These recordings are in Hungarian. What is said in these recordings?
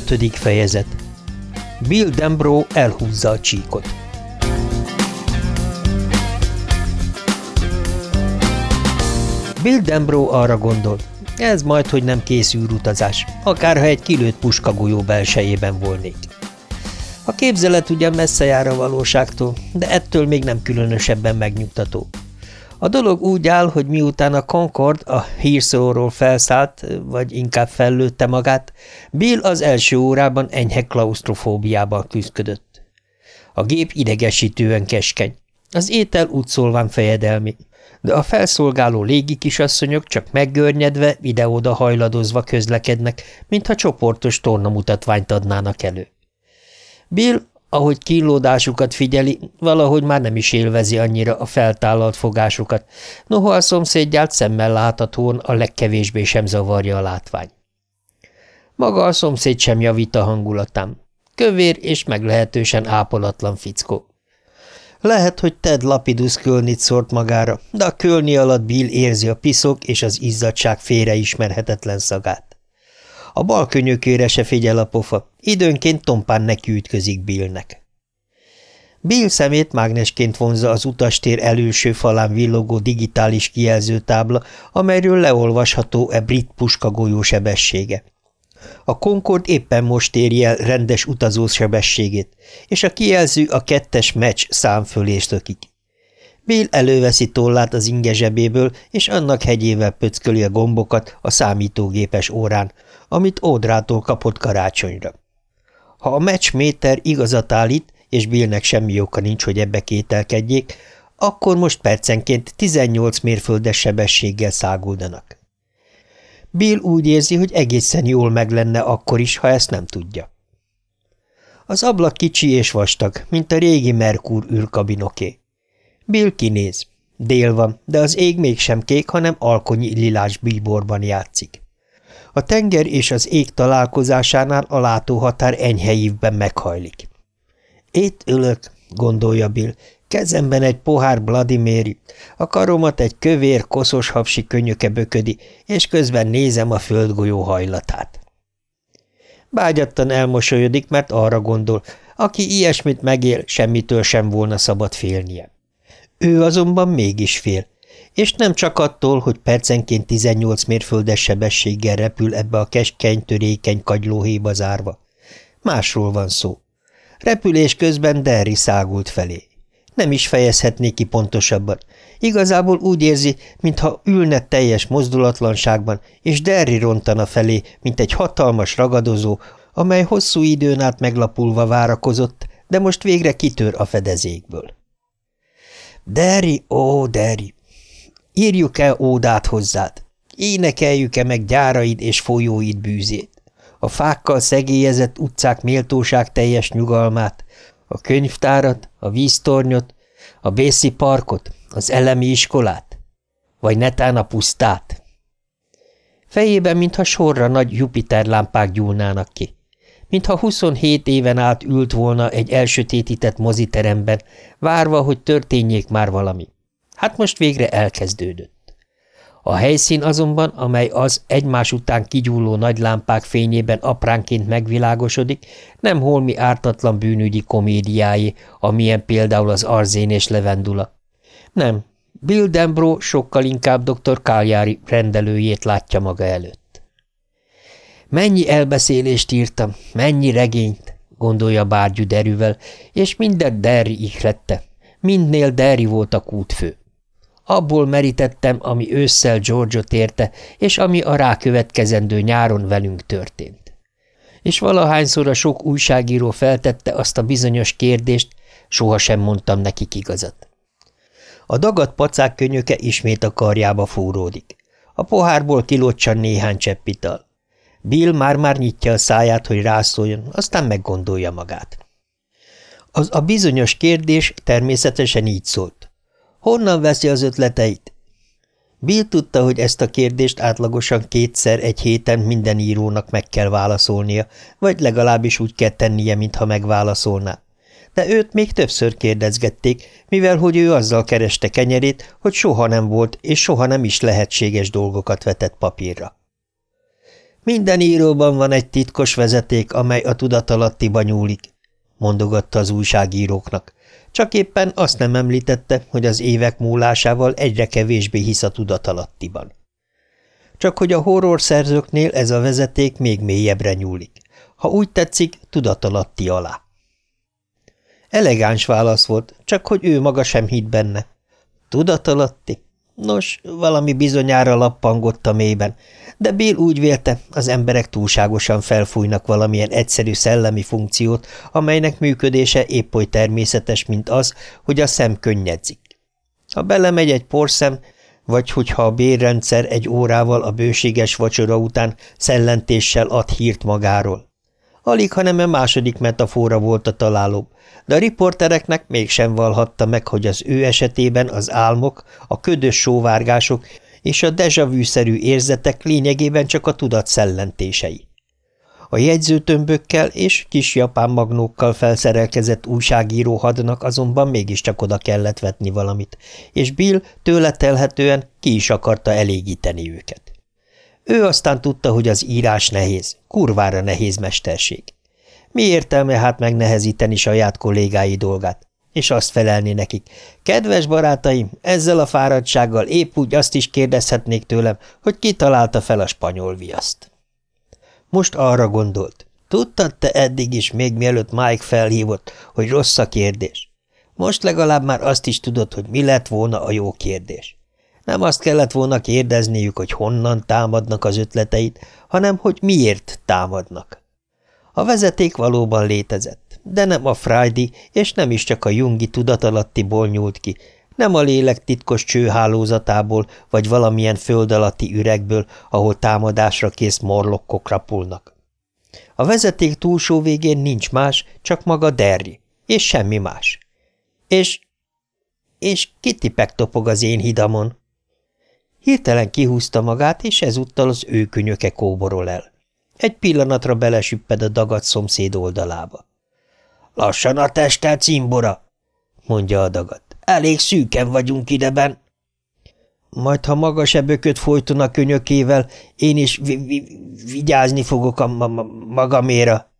Ötödik fejezet Bill Dembro elhúzza a csíkot. Bill Dembro arra gondol, ez majd, hogy nem készül utazás, akárha egy kilőtt puskagolyó belsejében volnék. A képzelet ugyan messze jár a valóságtól, de ettől még nem különösebben megnyugtató. A dolog úgy áll, hogy miután a Concord a hírszóról felszállt, vagy inkább fellőtte magát, Bill az első órában enyhe klaustrofóbiával küzdködött. A gép idegesítően keskeny. Az étel úgy szólván fejedelmi, de a felszolgáló légi kisasszonyok csak meggörnyedve, ide-oda hajladozva közlekednek, mintha csoportos tornamutatványt adnának elő. Bill ahogy kínlódásukat figyeli, valahogy már nem is élvezi annyira a feltállalt fogásukat, noha a szomszédját szemmel láthatóan a legkevésbé sem zavarja a látvány. Maga a szomszéd sem javít a hangulatám. Kövér és meglehetősen ápolatlan fickó. Lehet, hogy Ted Lapidus kölnit szórt magára, de a kölni alatt Bill érzi a piszok és az izzadság félreismerhetetlen szagát. A bal könyökére se figyel a pofa, időnként tompán neki ütközik Billnek. Bill szemét mágnesként vonza az utastér előső falán villogó digitális kijelzőtábla, amelyről leolvasható e brit puska golyó sebessége. A Concord éppen most éri el rendes utazó sebességét, és a kijelző a kettes meccs szám fölé szökik. Bill előveszi tollát az inge zsebéből, és annak hegyével pöcköli a gombokat a számítógépes órán, amit Ódrától kapott karácsonyra. Ha a matchméter igazat állít, és Billnek semmi oka nincs, hogy ebbe kételkedjék, akkor most percenként 18 mérföldes sebességgel száguldanak. Bill úgy érzi, hogy egészen jól meg lenne akkor is, ha ezt nem tudja. Az ablak kicsi és vastag, mint a régi Merkur űrkabinoké. Bill kinéz. Dél van, de az ég mégsem kék, hanem alkonyi lilás bíborban játszik. A tenger és az ég találkozásánál a látóhatár enyhe ívben meghajlik. Itt ülök, gondolja Bill, kezemben egy pohár Vladimiri, a karomat egy kövér, koszos hapsi könyöke böködi, és közben nézem a földgolyó hajlatát. Bágyattan elmosolyodik, mert arra gondol, aki ilyesmit megél, semmitől sem volna szabad félnie. Ő azonban mégis fél, és nem csak attól, hogy percenként 18 mérföldes sebességgel repül ebbe a keskeny, törékeny kagylóhéba zárva. Másról van szó. Repülés közben Derry szágult felé. Nem is fejezhetné ki pontosabban. Igazából úgy érzi, mintha ülne teljes mozdulatlanságban, és Derry rontana felé, mint egy hatalmas ragadozó, amely hosszú időn át meglapulva várakozott, de most végre kitör a fedezékből. Derry, ó, Derry, Írjuk-e ódát hozzád? Énekeljük-e meg gyáraid és folyóid bűzét? A fákkal szegélyezett utcák méltóság teljes nyugalmát, a könyvtárat, a víztornyot, a Bészi parkot, az elemi iskolát? Vagy netán a pusztát? Fejében, mintha sorra nagy Jupiter lámpák gyúlnának ki. Mintha 27 éven át ült volna egy elsötétített moziteremben, várva, hogy történjék már valami. Hát most végre elkezdődött. A helyszín azonban, amely az egymás után kigyúló nagy lámpák fényében apránként megvilágosodik, nem holmi ártatlan bűnügyi komédiái, amilyen például az Arzén és Levendula. Nem, Bill Dembro sokkal inkább dr. Káljári rendelőjét látja maga előtt. Mennyi elbeszélést írtam, mennyi regényt, gondolja bárgyú derűvel, és mindent Derry ihlette. Mindnél Derry volt a kútfő. Abból merítettem, ami ősszel George-ot érte, és ami a rákövetkezendő nyáron velünk történt. És valahányszor a sok újságíró feltette azt a bizonyos kérdést, sohasem mondtam nekik igazat. A dagadt pacák könyöke ismét a karjába fúródik. A pohárból kilocsan néhány cseppital. Bill már-már nyitja a száját, hogy rászóljon, aztán meggondolja magát. Az a bizonyos kérdés természetesen így szólt. Honnan veszi az ötleteit? Bill tudta, hogy ezt a kérdést átlagosan kétszer egy héten minden írónak meg kell válaszolnia, vagy legalábbis úgy kell tennie, mintha megválaszolná. De őt még többször kérdezgették, mivel hogy ő azzal kereste kenyerét, hogy soha nem volt és soha nem is lehetséges dolgokat vetett papírra. Minden íróban van egy titkos vezeték, amely a tudatalattiba nyúlik, mondogatta az újságíróknak. Csak éppen azt nem említette, hogy az évek múlásával egyre kevésbé hisz a tudatalattiban. Csak hogy a horror szerzőknél ez a vezeték még mélyebbre nyúlik. Ha úgy tetszik, tudatalatti alá. Elegáns válasz volt, csak hogy ő maga sem hitt benne. Tudatalatti? Nos, valami bizonyára lappangott a mélyben, de Bill úgy vélte, az emberek túlságosan felfújnak valamilyen egyszerű szellemi funkciót, amelynek működése épp oly természetes, mint az, hogy a szem könnyedzik. Ha belemegy egy porszem, vagy hogyha a bérrendszer egy órával a bőséges vacsora után szellentéssel ad hírt magáról. Alig, hanem a második metafora volt a találóbb, de a riportereknek mégsem valhatta meg, hogy az ő esetében az álmok, a ködös sóvárgások és a dejavű-szerű érzetek lényegében csak a tudat szellentései. A jegyzőtömbökkel és kis japán magnókkal felszerelkezett újságíró hadnak azonban mégiscsak oda kellett vetni valamit, és Bill tőle telhetően ki is akarta elégíteni őket. Ő aztán tudta, hogy az írás nehéz, kurvára nehéz mesterség. Mi értelme hát megnehezíteni saját kollégái dolgát? És azt felelni nekik. Kedves barátaim, ezzel a fáradtsággal épp úgy azt is kérdezhetnék tőlem, hogy ki találta fel a spanyol viaszt. Most arra gondolt. Tudtad te eddig is, még mielőtt Mike felhívott, hogy rossz a kérdés? Most legalább már azt is tudod, hogy mi lett volna a jó kérdés. Nem azt kellett volna kérdezniük, hogy honnan támadnak az ötleteit, hanem hogy miért támadnak. A vezeték valóban létezett, de nem a Friday, és nem is csak a Jungi tudatalattiból nyúlt ki, nem a lélek titkos csőhálózatából, vagy valamilyen föld alatti üregből, ahol támadásra kész morlokkok rapulnak. A vezeték túlsó végén nincs más, csak maga Derry, és semmi más. És... és kitipek topog az én hidamon. Hirtelen kihúzta magát, és ezúttal az ő könyöke kóborol el. Egy pillanatra belesüpped a dagat szomszéd oldalába. – Lassan a testel, cimbora! – mondja a dagat. – Elég szűken vagyunk ideben. Majd, ha maga se bököt folyton a könyökével, én is vi vi vigyázni fogok a ma magaméra.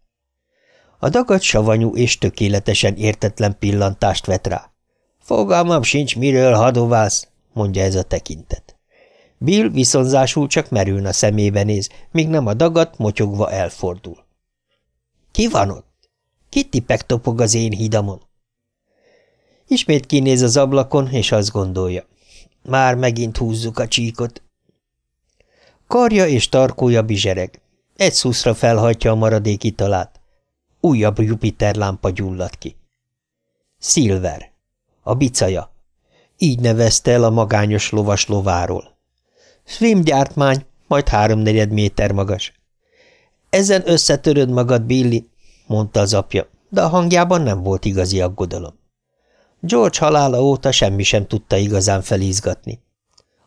A dagat savanyú és tökéletesen értetlen pillantást vet rá. Fogalmam sincs, miről hadoválsz, mondja ez a tekintet. Bill viszonzásul csak merüln a szemébe néz, míg nem a dagat motyogva elfordul. Ki van ott? Ki topog az én hidamon? Ismét kinéz az ablakon, és azt gondolja. Már megint húzzuk a csíkot. Karja és tarkója bizsereg. Egy szuszra felhajtja a maradék italát. Újabb Jupiter lámpa gyullad ki. Silver. A bicaja. Így nevezte el a magányos lovas lováról. Swim gyártmány, majd háromnegyed méter magas. Ezen összetöröd magad, Billy, mondta az apja, de a hangjában nem volt igazi aggodalom. George halála óta semmi sem tudta igazán felizgatni.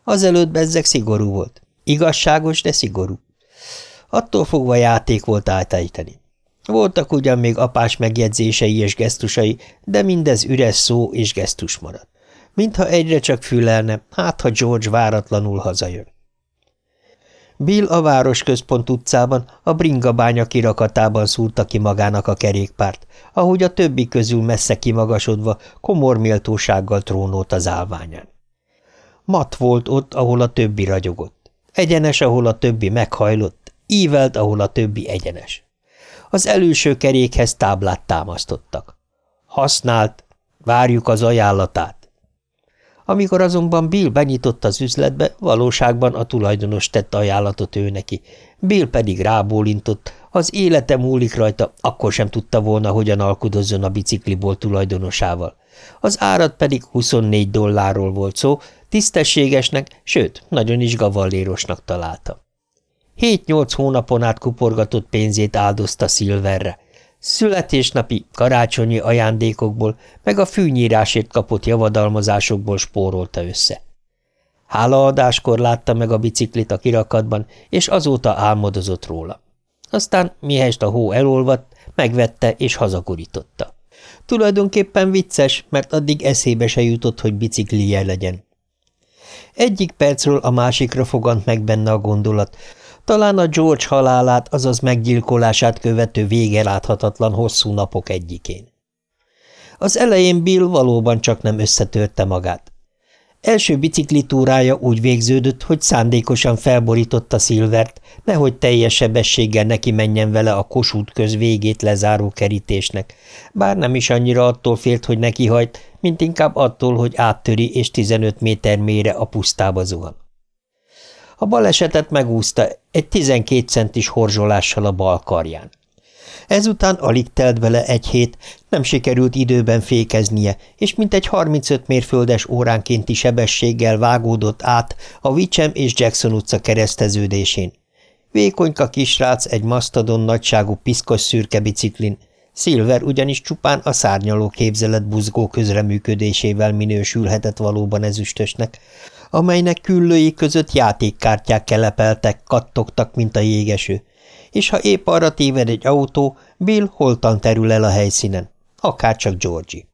Azelőtt bezzeg szigorú volt. Igazságos, de szigorú. Attól fogva játék volt átejteni. Voltak ugyan még apás megjegyzései és gesztusai, de mindez üres szó és gesztus maradt. Mintha egyre csak fülelne, hát ha George váratlanul hazajön. Bill a városközpont utcában, a bringabánya kirakatában szúrta ki magának a kerékpárt, ahogy a többi közül messze kimagasodva komor méltósággal trónolt az állványán. Mat volt ott, ahol a többi ragyogott. Egyenes, ahol a többi meghajlott, ívelt, ahol a többi egyenes. Az előső kerékhez táblát támasztottak. Használt, várjuk az ajánlatát. Amikor azonban Bill benyitott az üzletbe, valóságban a tulajdonos tett ajánlatot ő neki. Bill pedig rábólintott, az élete múlik rajta, akkor sem tudta volna, hogyan alkudozzon a bicikliból tulajdonosával. Az árat pedig 24 dollárról volt szó, tisztességesnek, sőt, nagyon is gavallérosnak találta. Hét-nyolc hónapon át kuporgatott pénzét áldozta Szilverre. Születésnapi, karácsonyi ajándékokból, meg a fűnyírásért kapott javadalmazásokból spórolta össze. Hálaadáskor látta meg a biciklit a kirakatban, és azóta álmodozott róla. Aztán, mihest a hó elolvadt, megvette és hazakorította. Tulajdonképpen vicces, mert addig eszébe se jutott, hogy biciklije legyen. Egyik percről a másikra fogant meg benne a gondolat, Talán a George halálát, azaz meggyilkolását követő vége láthatatlan hosszú napok egyikén. Az elején Bill valóban csak nem összetörte magát. Első biciklitúrája úgy végződött, hogy szándékosan felborította Silvert, nehogy teljes sebességgel neki menjen vele a kosút köz végét lezáró kerítésnek, bár nem is annyira attól félt, hogy neki hajt, mint inkább attól, hogy áttöri és 15 méter mélyre a pusztába zuhan. A balesetet megúszta egy 12 centis horzsolással a bal karján. Ezután alig telt bele egy hét, nem sikerült időben fékeznie, és mintegy 35 mérföldes óránkénti sebességgel vágódott át a Wichem és Jackson utca kereszteződésén. Vékonyka kisrác egy masztadon nagyságú piszkos szürke biciklin, Silver ugyanis csupán a szárnyaló képzelet buzgó közreműködésével minősülhetett valóban ezüstösnek, amelynek küllői között játékkártyák kelepeltek, kattogtak, mint a jégeső, és ha épp arra téved egy autó, Bill holtan terül el a helyszínen, akárcsak Georgie.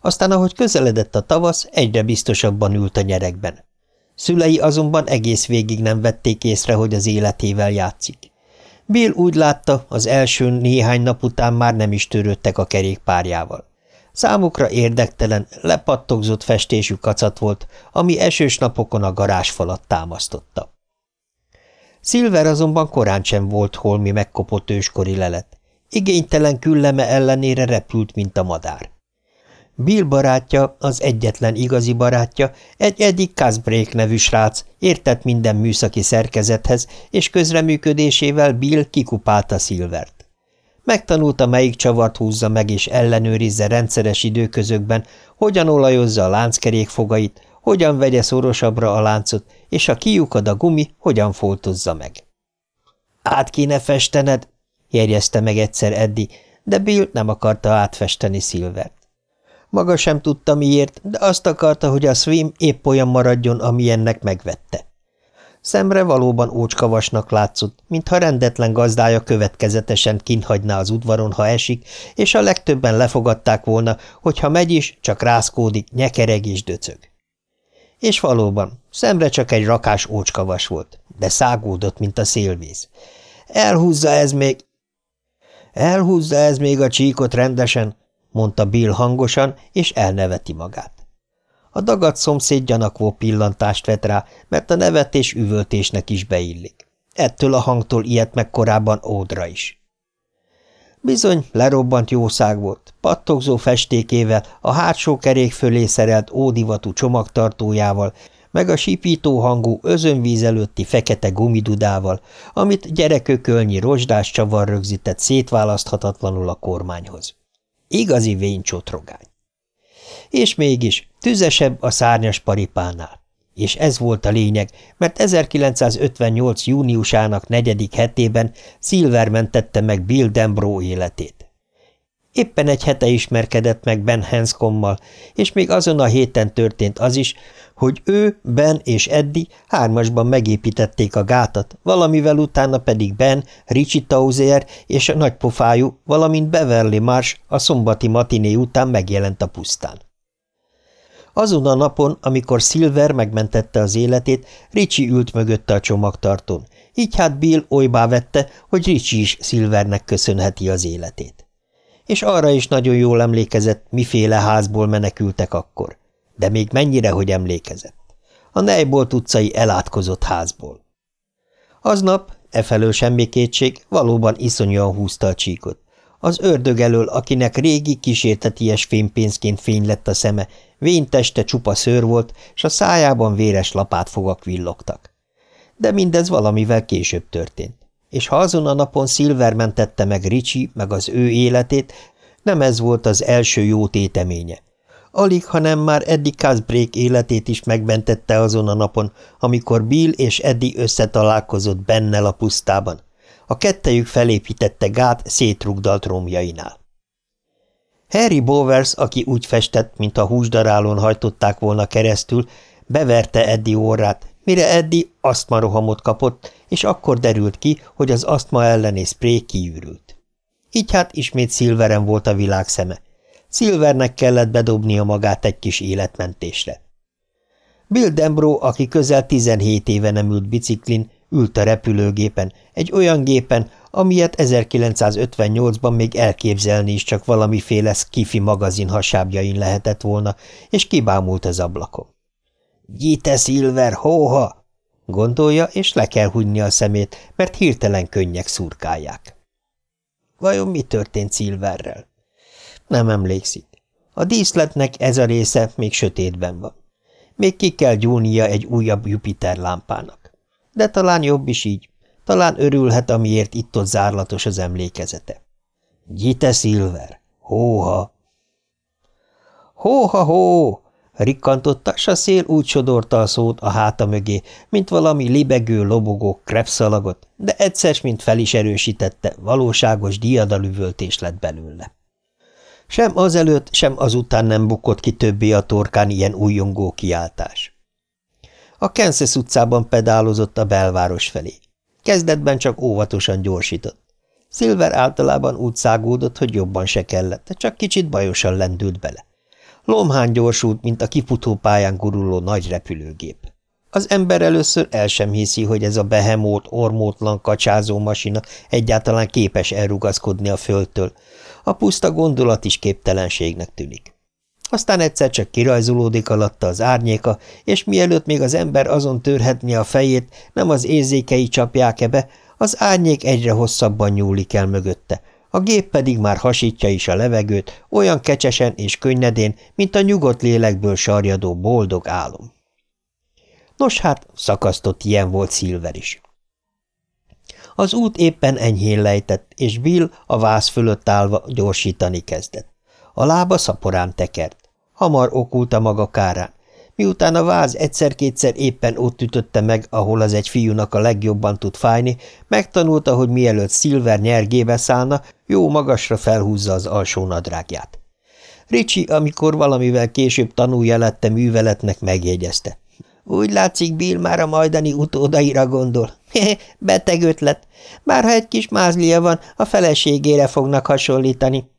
Aztán, ahogy közeledett a tavasz, egyre biztosabban ült a nyerekben. Szülei azonban egész végig nem vették észre, hogy az életével játszik. Bill úgy látta, az első néhány nap után már nem is törődtek a kerékpárjával. Számukra érdektelen, lepattogzott festésű kacat volt, ami esős napokon a garázsfalat támasztotta. Silver azonban korán sem volt holmi megkopott őskori lelet. Igénytelen külleme ellenére repült, mint a madár. Bill barátja, az egyetlen igazi barátja, egy Eddie Casbrake nevű srác, értett minden műszaki szerkezethez, és közreműködésével Bill kikupálta Silvert. Megtanulta, melyik csavart húzza meg és ellenőrizze rendszeres időközökben, hogyan olajozza a lánckerék fogait, hogyan vegye szorosabbra a láncot, és ha kiukad a gumi, hogyan foltozza meg. Át kéne festened, jegyezte meg egyszer Eddi, de Bill nem akarta átfesteni Silvert. Maga sem tudta miért, de azt akarta, hogy a swim épp olyan maradjon, amilyennek megvette. Szemre valóban ócskavasnak látszott, mintha rendetlen gazdája következetesen kinhagyná az udvaron, ha esik, és a legtöbben lefogadták volna, hogy ha megy is, csak rászkódik, nyekereg és döcög. És valóban, szemre csak egy rakás ócskavas volt, de szágódott, mint a szélvíz. Elhúzza ez még... Elhúzza ez még a csíkot rendesen, mondta Bill hangosan, és elneveti magát. A dagadt szomszéd gyanakvó pillantást vet rá, mert a nevetés üvöltésnek is beillik. Ettől a hangtól ilyet meg korábban Ódra is. Bizony, lerobbant jószág volt, pattogzó festékével, a hátsó kerék fölé szerelt ódivatú csomagtartójával, meg a sipító hangú özönvíz előtti fekete gumidudával, amit gyerekökölnyi rozsdás csavar rögzített szétválaszthatatlanul a kormányhoz. Igazi vénycsotrogány. És mégis tüzesebb a szárnyas paripánál. És ez volt a lényeg, mert 1958. júniusának negyedik hetében Silver mentette meg Bill Dembro életét. Éppen egy hete ismerkedett meg Ben Hanscommal, és még azon a héten történt az is, hogy ő, Ben és Eddie hármasban megépítették a gátat, valamivel utána pedig Ben, Richie Tauzier és a nagypofájú, valamint Beverly Marsh a szombati matiné után megjelent a pusztán. Azon a napon, amikor Silver megmentette az életét, Ricsi ült mögötte a csomagtartón, így hát Bill olybá vette, hogy Ricsi is Silvernek köszönheti az életét. És arra is nagyon jól emlékezett, miféle házból menekültek akkor. De még mennyire, hogy emlékezett. A Nejbolt utcai elátkozott házból. Aznap, efelől semmi kétség, valóban iszonyúan húzta a csíkot. Az ördög elől, akinek régi kísérteties fénypénzként fény lett a szeme, Vénteste csupa szőr volt, s a szájában véres lapátfogak villogtak. De mindez valamivel később történt. És ha azon a napon Silver mentette meg Ricsi, meg az ő életét, nem ez volt az első jó téteménye. Alig, hanem már Eddie Casbreak életét is megmentette azon a napon, amikor Bill és Eddie összetalálkozott bennel a pusztában. A kettejük felépítette gát szétrugdalt romjainál. Harry Bowers, aki úgy festett, mintha húsdarálón hajtották volna keresztül, beverte Eddi órát, mire Eddi asztmarohamot kapott, és akkor derült ki, hogy az asztma elleni spré kiürült. Így hát ismét Silveren volt a világ szeme. Silvernek kellett bedobnia magát egy kis életmentésre. Bill Dembro, aki közel 17 éve nem ült biciklin, Ült a repülőgépen, egy olyan gépen, amilyet 1958-ban még elképzelni is csak valamiféle kifi magazin hasábjain lehetett volna, és kibámult az ablakon. – Gyite Silver, hóha! – gondolja, és le kell hunyni a szemét, mert hirtelen könnyek szurkálják. Vajon mi történt Silverrel? Nem emlékszik. A díszletnek ez a része még sötétben van. Még ki kell gyúlnia egy újabb Jupiter lámpának. De talán jobb is így. Talán örülhet, amiért itt-ott zárlatos az emlékezete. Gyite Silver! Hóha! Hóha-hó! Rikkantotta, s a szél úgy sodorta a szót a háta mögé, mint valami libegő, lobogó krepszalagot, de egyszer, mint fel is erősítette, valóságos diadalüvöltés lett belőle. Sem azelőtt, sem azután nem bukott ki többé a torkán ilyen újongó kiáltás. A Kansas utcában pedálozott a belváros felé. Kezdetben csak óvatosan gyorsított. Silver általában úgy szágódott, hogy jobban se kellett, csak kicsit bajosan lendült bele. Lomhán gyorsult, mint a kifutó pályán guruló nagy repülőgép. Az ember először el sem hiszi, hogy ez a behemót, ormótlan kacsázó masina egyáltalán képes elrugaszkodni a földtől. A puszta gondolat is képtelenségnek tűnik. Aztán egyszer csak kirajzolódik alatta az árnyéka, és mielőtt még az ember azon törhetni a fejét, nem az érzékei csapják-e be, az árnyék egyre hosszabban nyúlik el mögötte, a gép pedig már hasítja is a levegőt, olyan kecsesen és könnyedén, mint a nyugodt lélekből sarjadó boldog álom. Nos hát, szakasztott ilyen volt Silver is. Az út éppen enyhén lejtett, és Bill a váz fölött állva gyorsítani kezdett. A lába szaporán tekert. Hamar okulta maga kárán. Miután a váz egyszer-kétszer éppen ott ütötte meg, ahol az egy fiúnak a legjobban tud fájni, megtanulta, hogy mielőtt Silver nyergébe szállna, jó magasra felhúzza az alsó nadrágját. Ricsi, amikor valamivel később tanulja lette műveletnek, megjegyezte. Úgy látszik, Bill már a majdani utódaira gondol. Beteg ötlet. Bárha egy kis mázlia van, a feleségére fognak hasonlítani.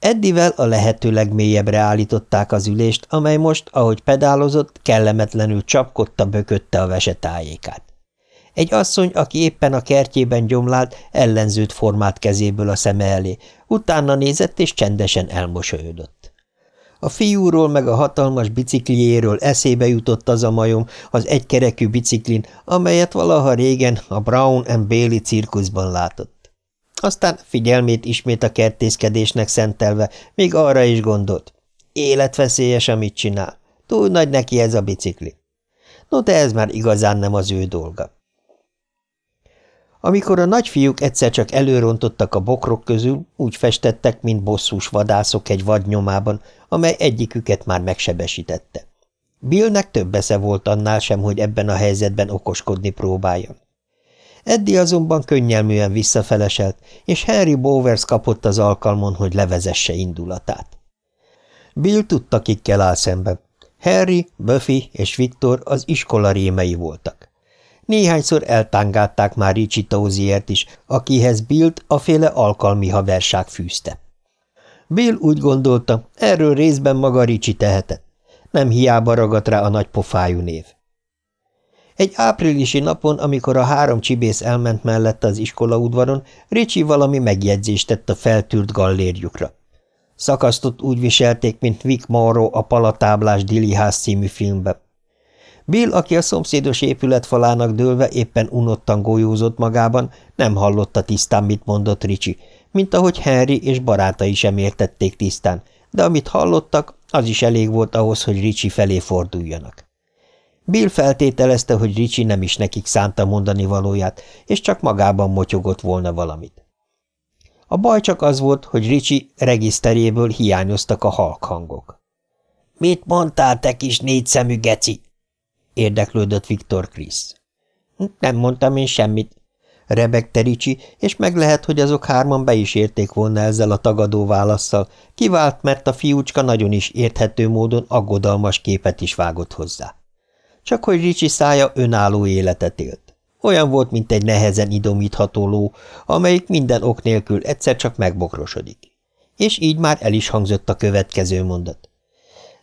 Eddivel a lehető legmélyebbre állították az ülést, amely most, ahogy pedálozott, kellemetlenül csapkodta bökötte a vesetájékát. Egy asszony, aki éppen a kertjében gyomlált, ellenzőt formált kezéből a szeme elé, utána nézett és csendesen elmosolyodott. A fiúról meg a hatalmas bicikliéről eszébe jutott az a majom az egykerekű biciklin, amelyet valaha régen a Brown and Bailey cirkuszban látott. Aztán figyelmét ismét a kertészkedésnek szentelve, még arra is gondolt. Életveszélyes, amit csinál. Túl nagy neki ez a bicikli. No, de ez már igazán nem az ő dolga. Amikor a nagyfiúk egyszer csak előrontottak a bokrok közül, úgy festettek, mint bosszús vadászok egy vadnyomában, amely egyiküket már megsebesítette. Billnek több esze volt annál sem, hogy ebben a helyzetben okoskodni próbáljon. Eddi azonban könnyelműen visszafeleselt, és Henry Bowers kapott az alkalmon, hogy levezesse indulatát. Bill tudta, kikkel áll szembe. Harry, Buffy és Viktor az iskola rémei voltak. Néhányszor eltángálták már Ricsi Tóziért is, akihez Billt a féle alkalmi haverság fűzte. Bill úgy gondolta, erről részben maga Ricsi tehetett. Nem hiába ragadt rá a nagy pofájú név. Egy áprilisi napon, amikor a három csibész elment mellette az iskola udvaron, Ricsi valami megjegyzést tett a feltűrt gallérjukra. Szakasztott úgy viselték, mint Vic Morrow a Palatáblás Diliház című filmbe. Bill, aki a szomszédos épület falának dőlve éppen unottan golyózott magában, nem hallotta tisztán, mit mondott Ricsi, mint ahogy Henry és barátai sem értették tisztán, de amit hallottak, az is elég volt ahhoz, hogy Ricsi felé forduljanak. Bill feltételezte, hogy Ricsi nem is nekik szánta mondani valóját, és csak magában motyogott volna valamit. A baj csak az volt, hogy Ricsi regiszteréből hiányoztak a halk hangok. – Mit mondtál, te kis négyszemű geci? – érdeklődött Viktor Krisz. Nem mondtam én semmit – rebegte Ricsi, és meg lehet, hogy azok hárman be is érték volna ezzel a tagadó válaszsal, kivált, mert a fiúcska nagyon is érthető módon aggodalmas képet is vágott hozzá. Csak hogy Ricsi szája önálló életet élt. Olyan volt, mint egy nehezen idomítható ló, amelyik minden ok nélkül egyszer csak megbokrosodik. És így már el is hangzott a következő mondat.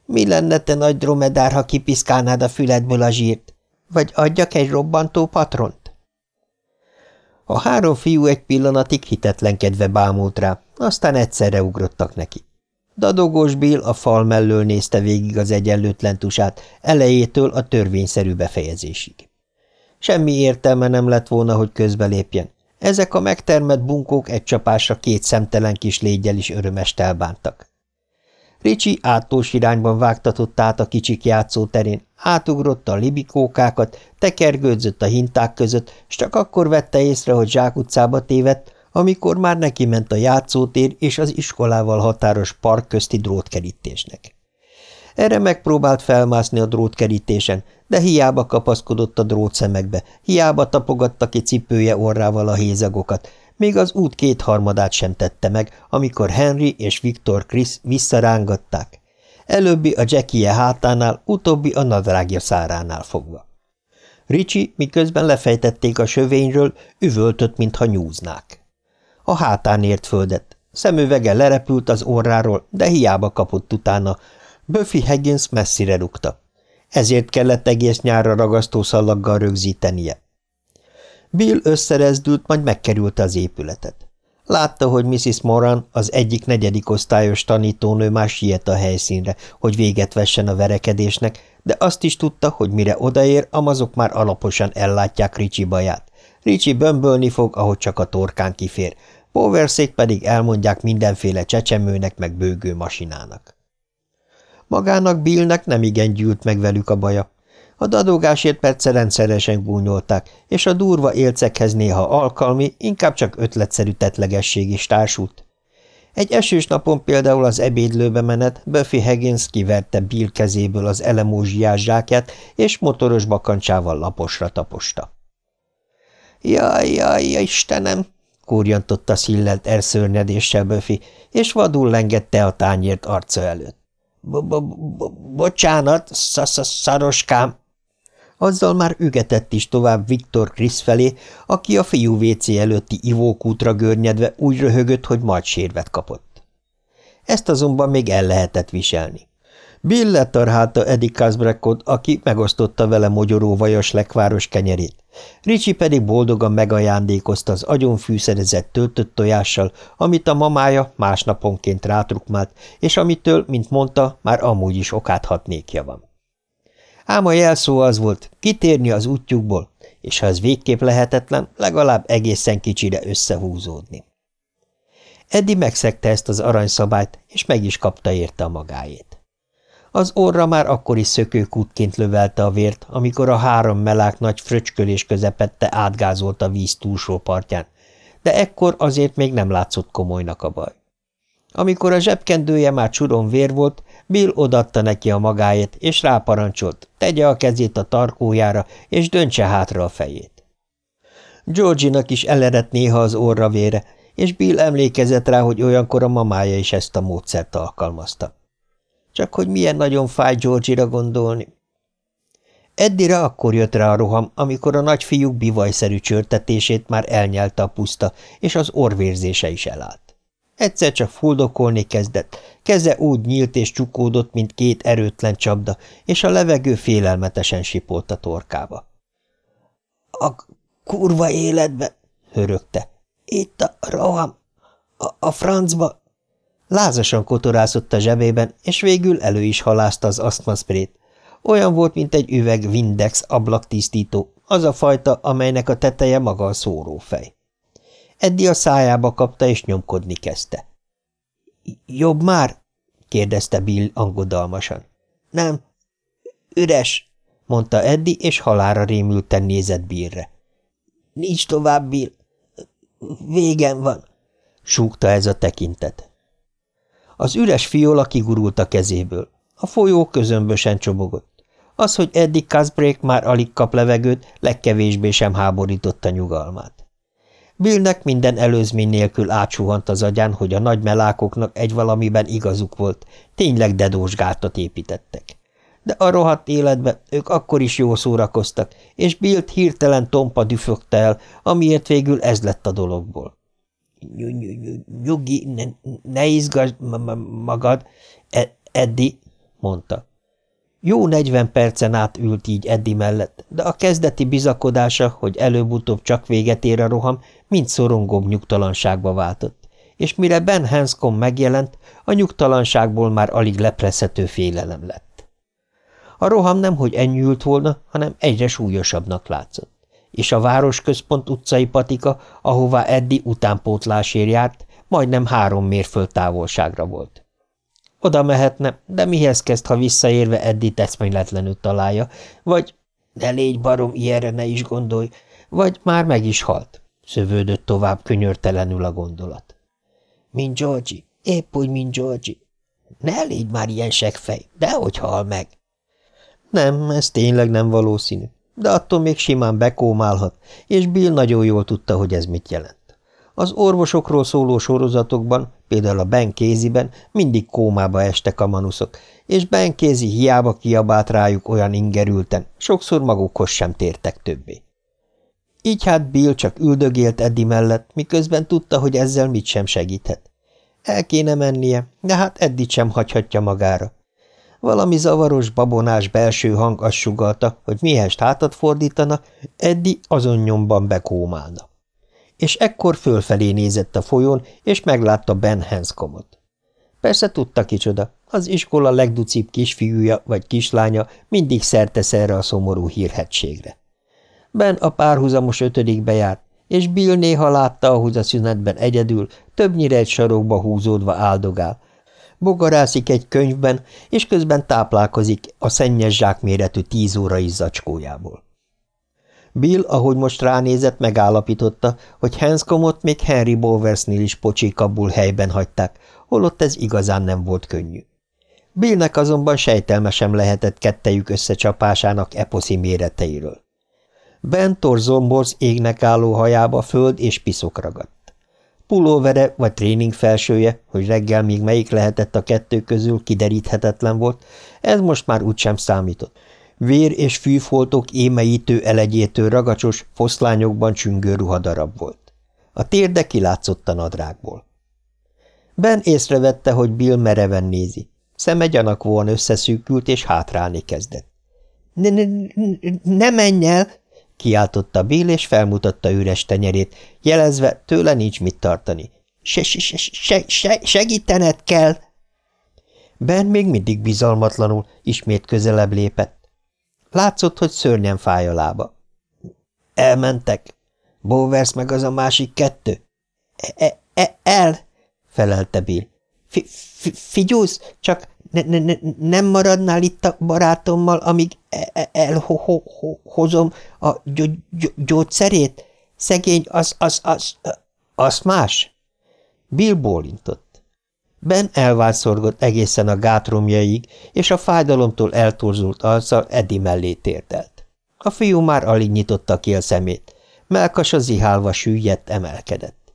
Mi lenne, te nagy dromedár, ha kipiszkálnád a füledből a zsírt? Vagy adjak egy robbantó patront? A három fiú egy pillanatig hitetlenkedve bámult rá, aztán egyszerre ugrottak neki. Dadogós Bill a fal mellől nézte végig az egyenlőtlen tusát, elejétől a törvényszerű befejezésig. Semmi értelme nem lett volna, hogy közbelépjen. Ezek a megtermett bunkók egy csapásra két szemtelen kis légyel is örömest elbántak. Ricsi átlós irányban vágtatott át a kicsik játszóterén, átugrott a libikókákat, tekergődzött a hinták között, és csak akkor vette észre, hogy zsákutcába tévedt, amikor már neki ment a játszótér és az iskolával határos park közti drótkerítésnek. Erre megpróbált felmászni a drótkerítésen, de hiába kapaszkodott a drótszemekbe, hiába tapogatta ki cipője orrával a hézagokat, még az út kétharmadát sem tette meg, amikor Henry és Viktor Chris visszarángatták. Előbbi a Jackie hátánál, utóbbi a nadrágja száránál fogva. Ricsi, miközben lefejtették a sövényről, üvöltött, mintha nyúznák. A hátán ért földet. Szemüvege lerepült az orráról, de hiába kapott utána. Buffy Higgins messzire rúgta. Ezért kellett egész nyárra ragasztószallaggal rögzítenie. Bill összerezdült, majd megkerülte az épületet. Látta, hogy Mrs. Moran, az egyik negyedik osztályos tanítónő már siet a helyszínre, hogy véget vessen a verekedésnek, de azt is tudta, hogy mire odaér, amazok már alaposan ellátják Ricsi baját. Ricsi bömbölni fog, ahogy csak a torkán kifér, Powerszék pedig elmondják mindenféle csecsemőnek meg bőgő masinának. Magának Billnek nem igen gyűlt meg velük a baja. A dadogásért persze rendszeresen gúnyolták, és a durva élcekhez néha alkalmi, inkább csak ötletszerű tetlegesség is társult. Egy esős napon például az ebédlőbe menet Buffy Higgins kiverte Bill kezéből az elemózsiás zsákját, és motoros bakancsával laposra taposta. Jaj, jaj, Istenem! Kórjantotta szillelt erszörnyedéssel Buffy, és vadul lengette a tányért arca előtt. – Bocsánat, szaroskám! Azzal már ügetett is tovább Viktor Krisz felé, aki a fiú WC előtti ivókútra görnyedve úgy röhögött, hogy majd sérvet kapott. Ezt azonban még el lehetett viselni. Bill letarhálta Eddie Kasbreckot, aki megosztotta vele mogyoró vajas lekváros kenyerét. Ricsi pedig boldogan megajándékozta az agyonfűszerezett töltött tojással, amit a mamája másnaponként rátrukmált, és amitől, mint mondta, már amúgy is okáthatnékja van. Ám a jelszó az volt, kitérni az útjukból, és ha ez végképp lehetetlen, legalább egészen kicsire összehúzódni. Eddi megszegte ezt az aranyszabályt, és meg is kapta érte a magáét. Az orra már akkor is szökőkútként lövelte a vért, amikor a három melák nagy fröcskölés közepette átgázolt a víz túlsó partján, de ekkor azért még nem látszott komolynak a baj. Amikor a zsebkendője már csuron vér volt, Bill odatta neki a magáét, és ráparancsolt, tegye a kezét a tarkójára, és döntse hátra a fejét. Georginak is elerett néha az orra vére, és Bill emlékezett rá, hogy olyankor a mamája is ezt a módszert alkalmazta. Csak hogy milyen nagyon fáj Georgie-ra gondolni. Eddire akkor jött rá a roham, amikor a nagyfiúk bivajszerű csörtetését már elnyelte a puszta, és az orvérzése is elállt. Egyszer csak fuldokolni kezdett, keze úgy nyílt és csukódott, mint két erőtlen csapda, és a levegő félelmetesen sipolt a torkába. – A kurva életbe! – hörögte. – Itt a roham! A, a francba! Lázasan kotorászott a zsebében, és végül elő is halázta az asztmaszprét. Olyan volt, mint egy üveg Windex ablaktisztító, az a fajta, amelynek a teteje maga a szórófej. Eddi a szájába kapta, és nyomkodni kezdte. – Jobb már? – kérdezte Bill angodalmasan. – Nem. Üres – mondta Eddi, és halára rémülten nézett Billre. – Nincs tovább, Bill. Végem van – súgta ez a tekintet. Az üres fiola kigurult a kezéből. A folyó közömbösen csobogott. Az, hogy eddig Casbreak már alig kap levegőt, legkevésbé sem háborította nyugalmát. Billnek minden előzmény nélkül átsuhant az agyán, hogy a nagy melákoknak egy valamiben igazuk volt, tényleg dedós gátat építettek. De a rohadt életbe ők akkor is jól szórakoztak, és Billt hirtelen tompa düfögte el, amiért végül ez lett a dologból nyugi, ne, ne izgasd magad, e, Eddi, mondta. Jó negyven percen át ült így Eddi mellett, de a kezdeti bizakodása, hogy előbb-utóbb csak véget ér a roham, mind szorongóbb nyugtalanságba váltott, és mire Ben Hanscom megjelent, a nyugtalanságból már alig lepreszhető félelem lett. A roham nemhogy enyhült volna, hanem egyre súlyosabbnak látszott, és a városközpont utcai patika, ahová Eddi utánpótlásért járt, majdnem három mérföld távolságra volt. Oda mehetne, de mihez kezd, ha visszaérve Eddi teszményletlenül találja, vagy ne légy barom, ilyenre ne is gondolj, vagy már meg is halt, szövődött tovább könyörtelenül a gondolat. Mint Georgi, épp úgy, mint Georgi. Ne légy már ilyen segfej, dehogy hal meg. Nem, ez tényleg nem valószínű, de attól még simán bekómálhat, és Bill nagyon jól tudta, hogy ez mit jelent. Az orvosokról szóló sorozatokban, például a Ben Kéziben mindig kómába estek a manuszok, és Ben Kézi hiába kiabált rájuk olyan ingerülten, sokszor magukhoz sem tértek többé. Így hát Bill csak üldögélt Eddi mellett, miközben tudta, hogy ezzel mit sem segíthet. El kéne mennie, de hát Eddit sem hagyhatja magára. Valami zavaros, babonás belső hang azt sugalta, hogy mihez hátat fordítana, Eddi azon nyomban bekómálna és ekkor fölfelé nézett a folyón, és meglátta Ben Hanscomot. Persze tudta kicsoda, az iskola legducibb kisfiúja vagy kislánya mindig szerte erre a szomorú hírhetségre. Ben a párhuzamos ötödikbe járt, és Bill néha látta a szünetben egyedül, többnyire egy sarokba húzódva áldogál. Bogarászik egy könyvben, és közben táplálkozik a szennyes zsákméretű tíz órai zacskójából. Bill, ahogy most ránézett, megállapította, hogy Hanscomot még Henry Bowersnél is pocsékabbul helyben hagyták, holott ez igazán nem volt könnyű. Billnek azonban sejtelme sem lehetett kettejük összecsapásának eposzi méreteiről. Ben Torzomborz égnek álló hajába föld és piszok ragadt. Pulóvere vagy tréning felsője, hogy reggel még melyik lehetett a kettő közül, kideríthetetlen volt, ez most már úgysem számított, Vér és fűfoltok émeítő elegyétől ragacsos, foszlányokban csüngő ruhadarab volt. A térde kilátszott a nadrágból. Ben észrevette, hogy Bill mereven nézi. Szeme gyanakvóan összeszűkült, és hátrálni kezdett. Ne, menj el! Kiáltotta Bill, és felmutatta üres tenyerét, jelezve, tőle nincs mit tartani. Se, se, se, se, segítened kell! Ben még mindig bizalmatlanul ismét közelebb lépett. Látszott, hogy szörnyen fáj a lába. Elmentek. Bowers meg az a másik kettő? E, e, el, felelte Bill. Fi, fi, figyúsz, csak ne, ne, ne, nem maradnál itt a barátommal, amíg e, e, elhozom a gyógyszerét? Szegény, az, az, az, az más? Bill bólintott. Ben elvászorgott egészen a gátromjaig, és a fájdalomtól eltorzult arccal Eddie mellé térdelt. A fiú már alig nyitotta ki a szemét. Melkasa zihálva süllyedt, emelkedett.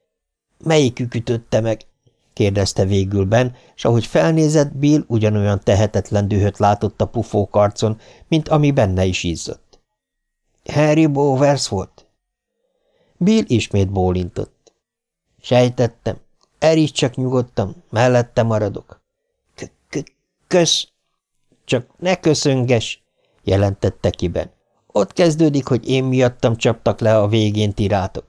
– Melyikük ütötte meg? – kérdezte végül Ben, s ahogy felnézett, Bill ugyanolyan tehetetlen dühöt látott a pufók arcon, mint ami benne is izzott. – Harry Bowers volt? Bill ismét bólintott. – Sejtettem. Eríts csak nyugodtan, mellette maradok. – Kösz! – Csak ne köszönges! – jelentette kiben. – Ott kezdődik, hogy én miattam csaptak le a végén tirátok.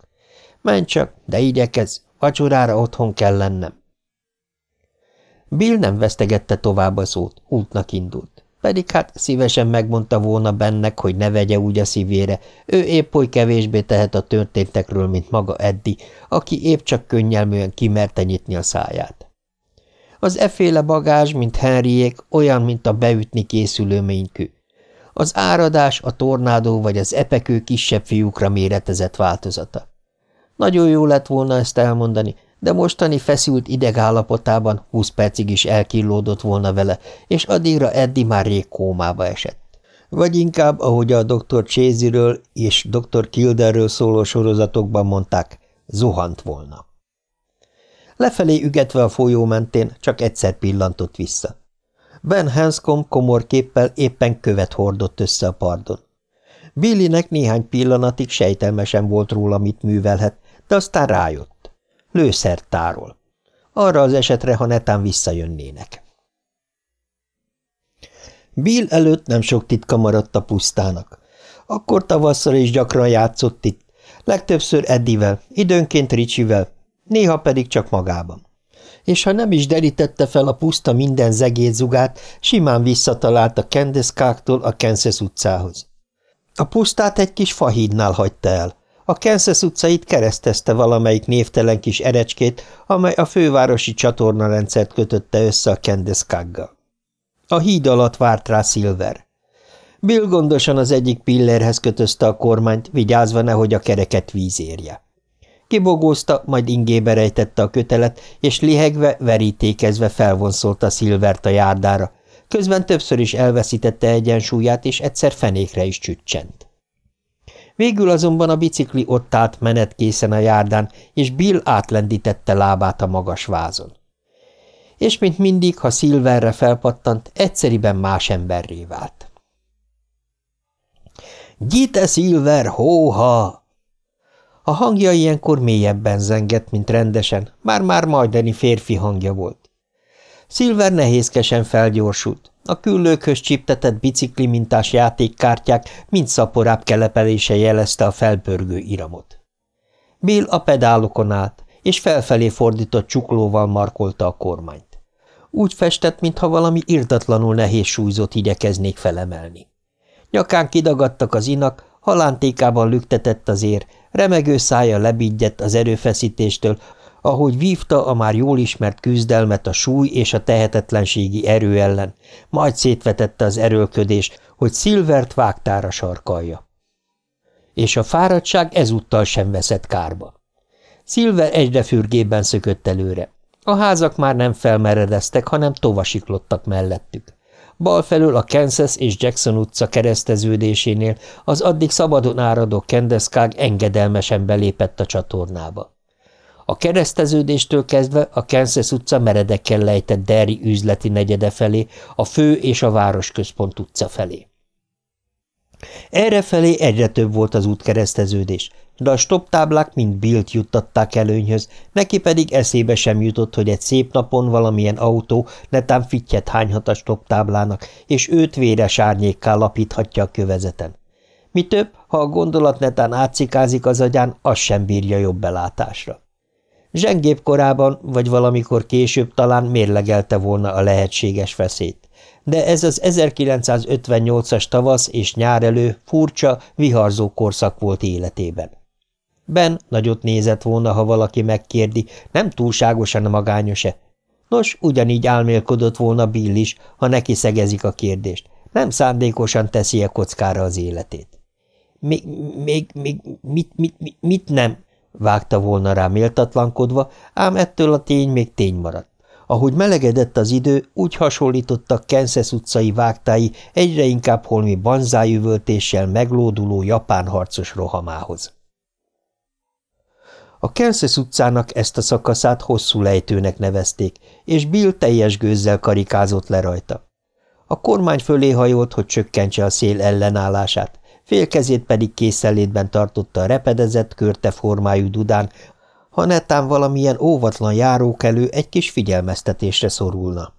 Menj csak, de igyekezz, vacsorára otthon kell lennem. Bill nem vesztegette tovább a szót, útnak indult. Pedig hát szívesen megmondta volna bennek, hogy ne vegye úgy a szívére, ő épp oly kevésbé tehet a történtekről, mint maga Eddi, aki épp csak könnyelműen kimerte nyitni a száját. Az eféle bagázs, mint Henryék, olyan, mint a beütni készülő ménykő. Az áradás, a tornádó vagy az epekő kisebb fiúkra méretezett változata. Nagyon jó lett volna ezt elmondani, de mostani feszült idegállapotában húsz percig is elkillódott volna vele, és addigra Eddi már rég kómába esett. Vagy inkább, ahogy a dr. Cséziről és dr. Kilderről szóló sorozatokban mondták, zuhant volna. Lefelé ügetve a folyó mentén csak egyszer pillantott vissza. Ben Hanscom komor képpel éppen követ hordott össze a pardon. Billynek néhány pillanatig sejtelmesen volt róla, mit művelhet, de aztán rájött. Lőszert tárol. Arra az esetre, ha netán visszajönnének. Bill előtt nem sok titka maradt a pusztának. Akkor tavasszal is gyakran játszott itt, legtöbbször Eddivel, időnként Ricsivel, néha pedig csak magában. És ha nem is derítette fel a puszta minden zegédzugát, simán visszatalált a Kendeskáktól a Kansas utcához. A pusztát egy kis fahídnál hagyta el. A Kansas utcait keresztezte valamelyik névtelen kis erecskét, amely a fővárosi csatornarendszert kötötte össze a Kendeskággal. A híd alatt várt rá Silver. Bill gondosan az egyik pillérhez kötözte a kormányt, vigyázva nehogy a kereket víz érje. Kibogózta, majd ingébe rejtette a kötelet, és lihegve, verítékezve felvonszolta Silvert a járdára. Közben többször is elveszítette egyensúlyát, és egyszer fenékre is csüccsent. Végül azonban a bicikli ott állt menetkészen a járdán, és Bill átlendítette lábát a magas vázon. És mint mindig, ha Silverre felpattant, egyszeriben más emberré vált. – Gyite, Silver, hóha! A hangja ilyenkor mélyebben zengett, mint rendesen, már-már majdani férfi hangja volt. Silver nehézkesen felgyorsult. A küllőkhöz csiptetett bicikli mintás játékkártyák mind szaporább kelepelése jelezte a felpörgő iramot. Bill a pedálokon állt, és felfelé fordított csuklóval markolta a kormányt. Úgy festett, mintha valami irtatlanul nehéz súlyzót igyekeznék felemelni. Nyakán kidagadtak az inak, halántékában lüktetett az ér, remegő szája lebígyett az erőfeszítéstől, ahogy vívta a már jól ismert küzdelmet a súly és a tehetetlenségi erő ellen, majd szétvetette az erőlködés, hogy Silvert vágtára sarkalja. És a fáradtság ezúttal sem veszett kárba. Silver egyre fürgében szökött előre. A házak már nem felmeredeztek, hanem tovasiklottak mellettük. Bal felől a Kansas és Jackson utca kereszteződésénél az addig szabadon áradó Kendeskág engedelmesen belépett a csatornába. A kereszteződéstől kezdve a Kansas utca meredekkel lejtett Derry üzleti negyede felé, a fő és a városközpont utca felé. Errefelé egyre több volt az útkereszteződés, de a stoptáblák mind Bilt juttatták előnyhöz, neki pedig eszébe sem jutott, hogy egy szép napon valamilyen autó netán fittyet hányhat a stoptáblának, és őt véres árnyékká lapíthatja a kövezeten. Mi több, ha a gondolat netán átszikázik az agyán, az sem bírja jobb belátásra. Zsengébb korában, vagy valamikor később talán mérlegelte volna a lehetséges feszélyt de ez az 1958-as tavasz és nyár elő furcsa, viharzó korszak volt életében. Ben nagyot nézett volna, ha valaki megkérdi, nem túlságosan magányos-e. Nos, ugyanígy álmélkodott volna Bill is, ha neki szegezik a kérdést. Nem szándékosan teszi-e kockára az életét. Még, még, még mit, mit, mit, mit nem? Vágta volna rá méltatlankodva, ám ettől a tény még tény maradt. Ahogy melegedett az idő, úgy hasonlítottak Kansas utcai vágtái egyre inkább holmi banzájüvöltéssel meglóduló japán harcos rohamához. A Kansas utcának ezt a szakaszát hosszú lejtőnek nevezték, és Bill teljes gőzzel karikázott le rajta. A kormány fölé hajolt, hogy csökkentse a szél ellenállását, félkezét pedig készenlétben tartotta a repedezett, körte formájú dudán, ha netán valamilyen óvatlan járókelő egy kis figyelmeztetésre szorulna.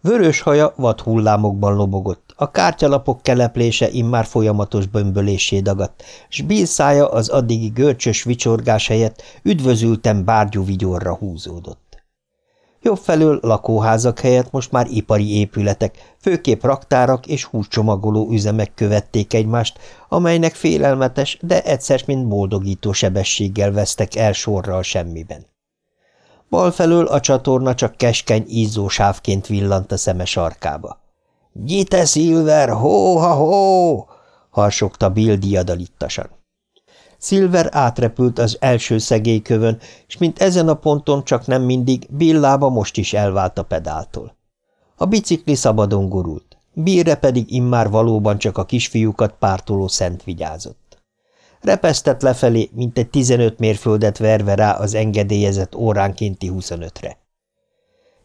Vörös haja vad hullámokban lobogott, a kártyalapok keleplése immár folyamatos bömbölésé dagadt, s Bill szája az addigi görcsös vicsorgás helyett üdvözültem bárgyú vigyorra húzódott. Jobb felől lakóházak helyett most már ipari épületek, főképp raktárak és húscsomagoló üzemek követték egymást, amelynek félelmetes, de egyszer mint boldogító sebességgel vesztek el sorral semmiben. Bal felől a csatorna csak keskeny, ízó sávként villant a szeme sarkába. – Gyite, Silver, hó-ha-hó! – harsogta Bill diadalittasan. Silver átrepült az első szegélykövön, és mint ezen a ponton csak nem mindig, Billába most is elvált a pedáltól. A bicikli szabadon gurult, Billre pedig immár valóban csak a kisfiúkat pártoló szent vigyázott. Repesztett lefelé, mint egy tizenöt mérföldet verve rá az engedélyezett óránkénti huszonötre.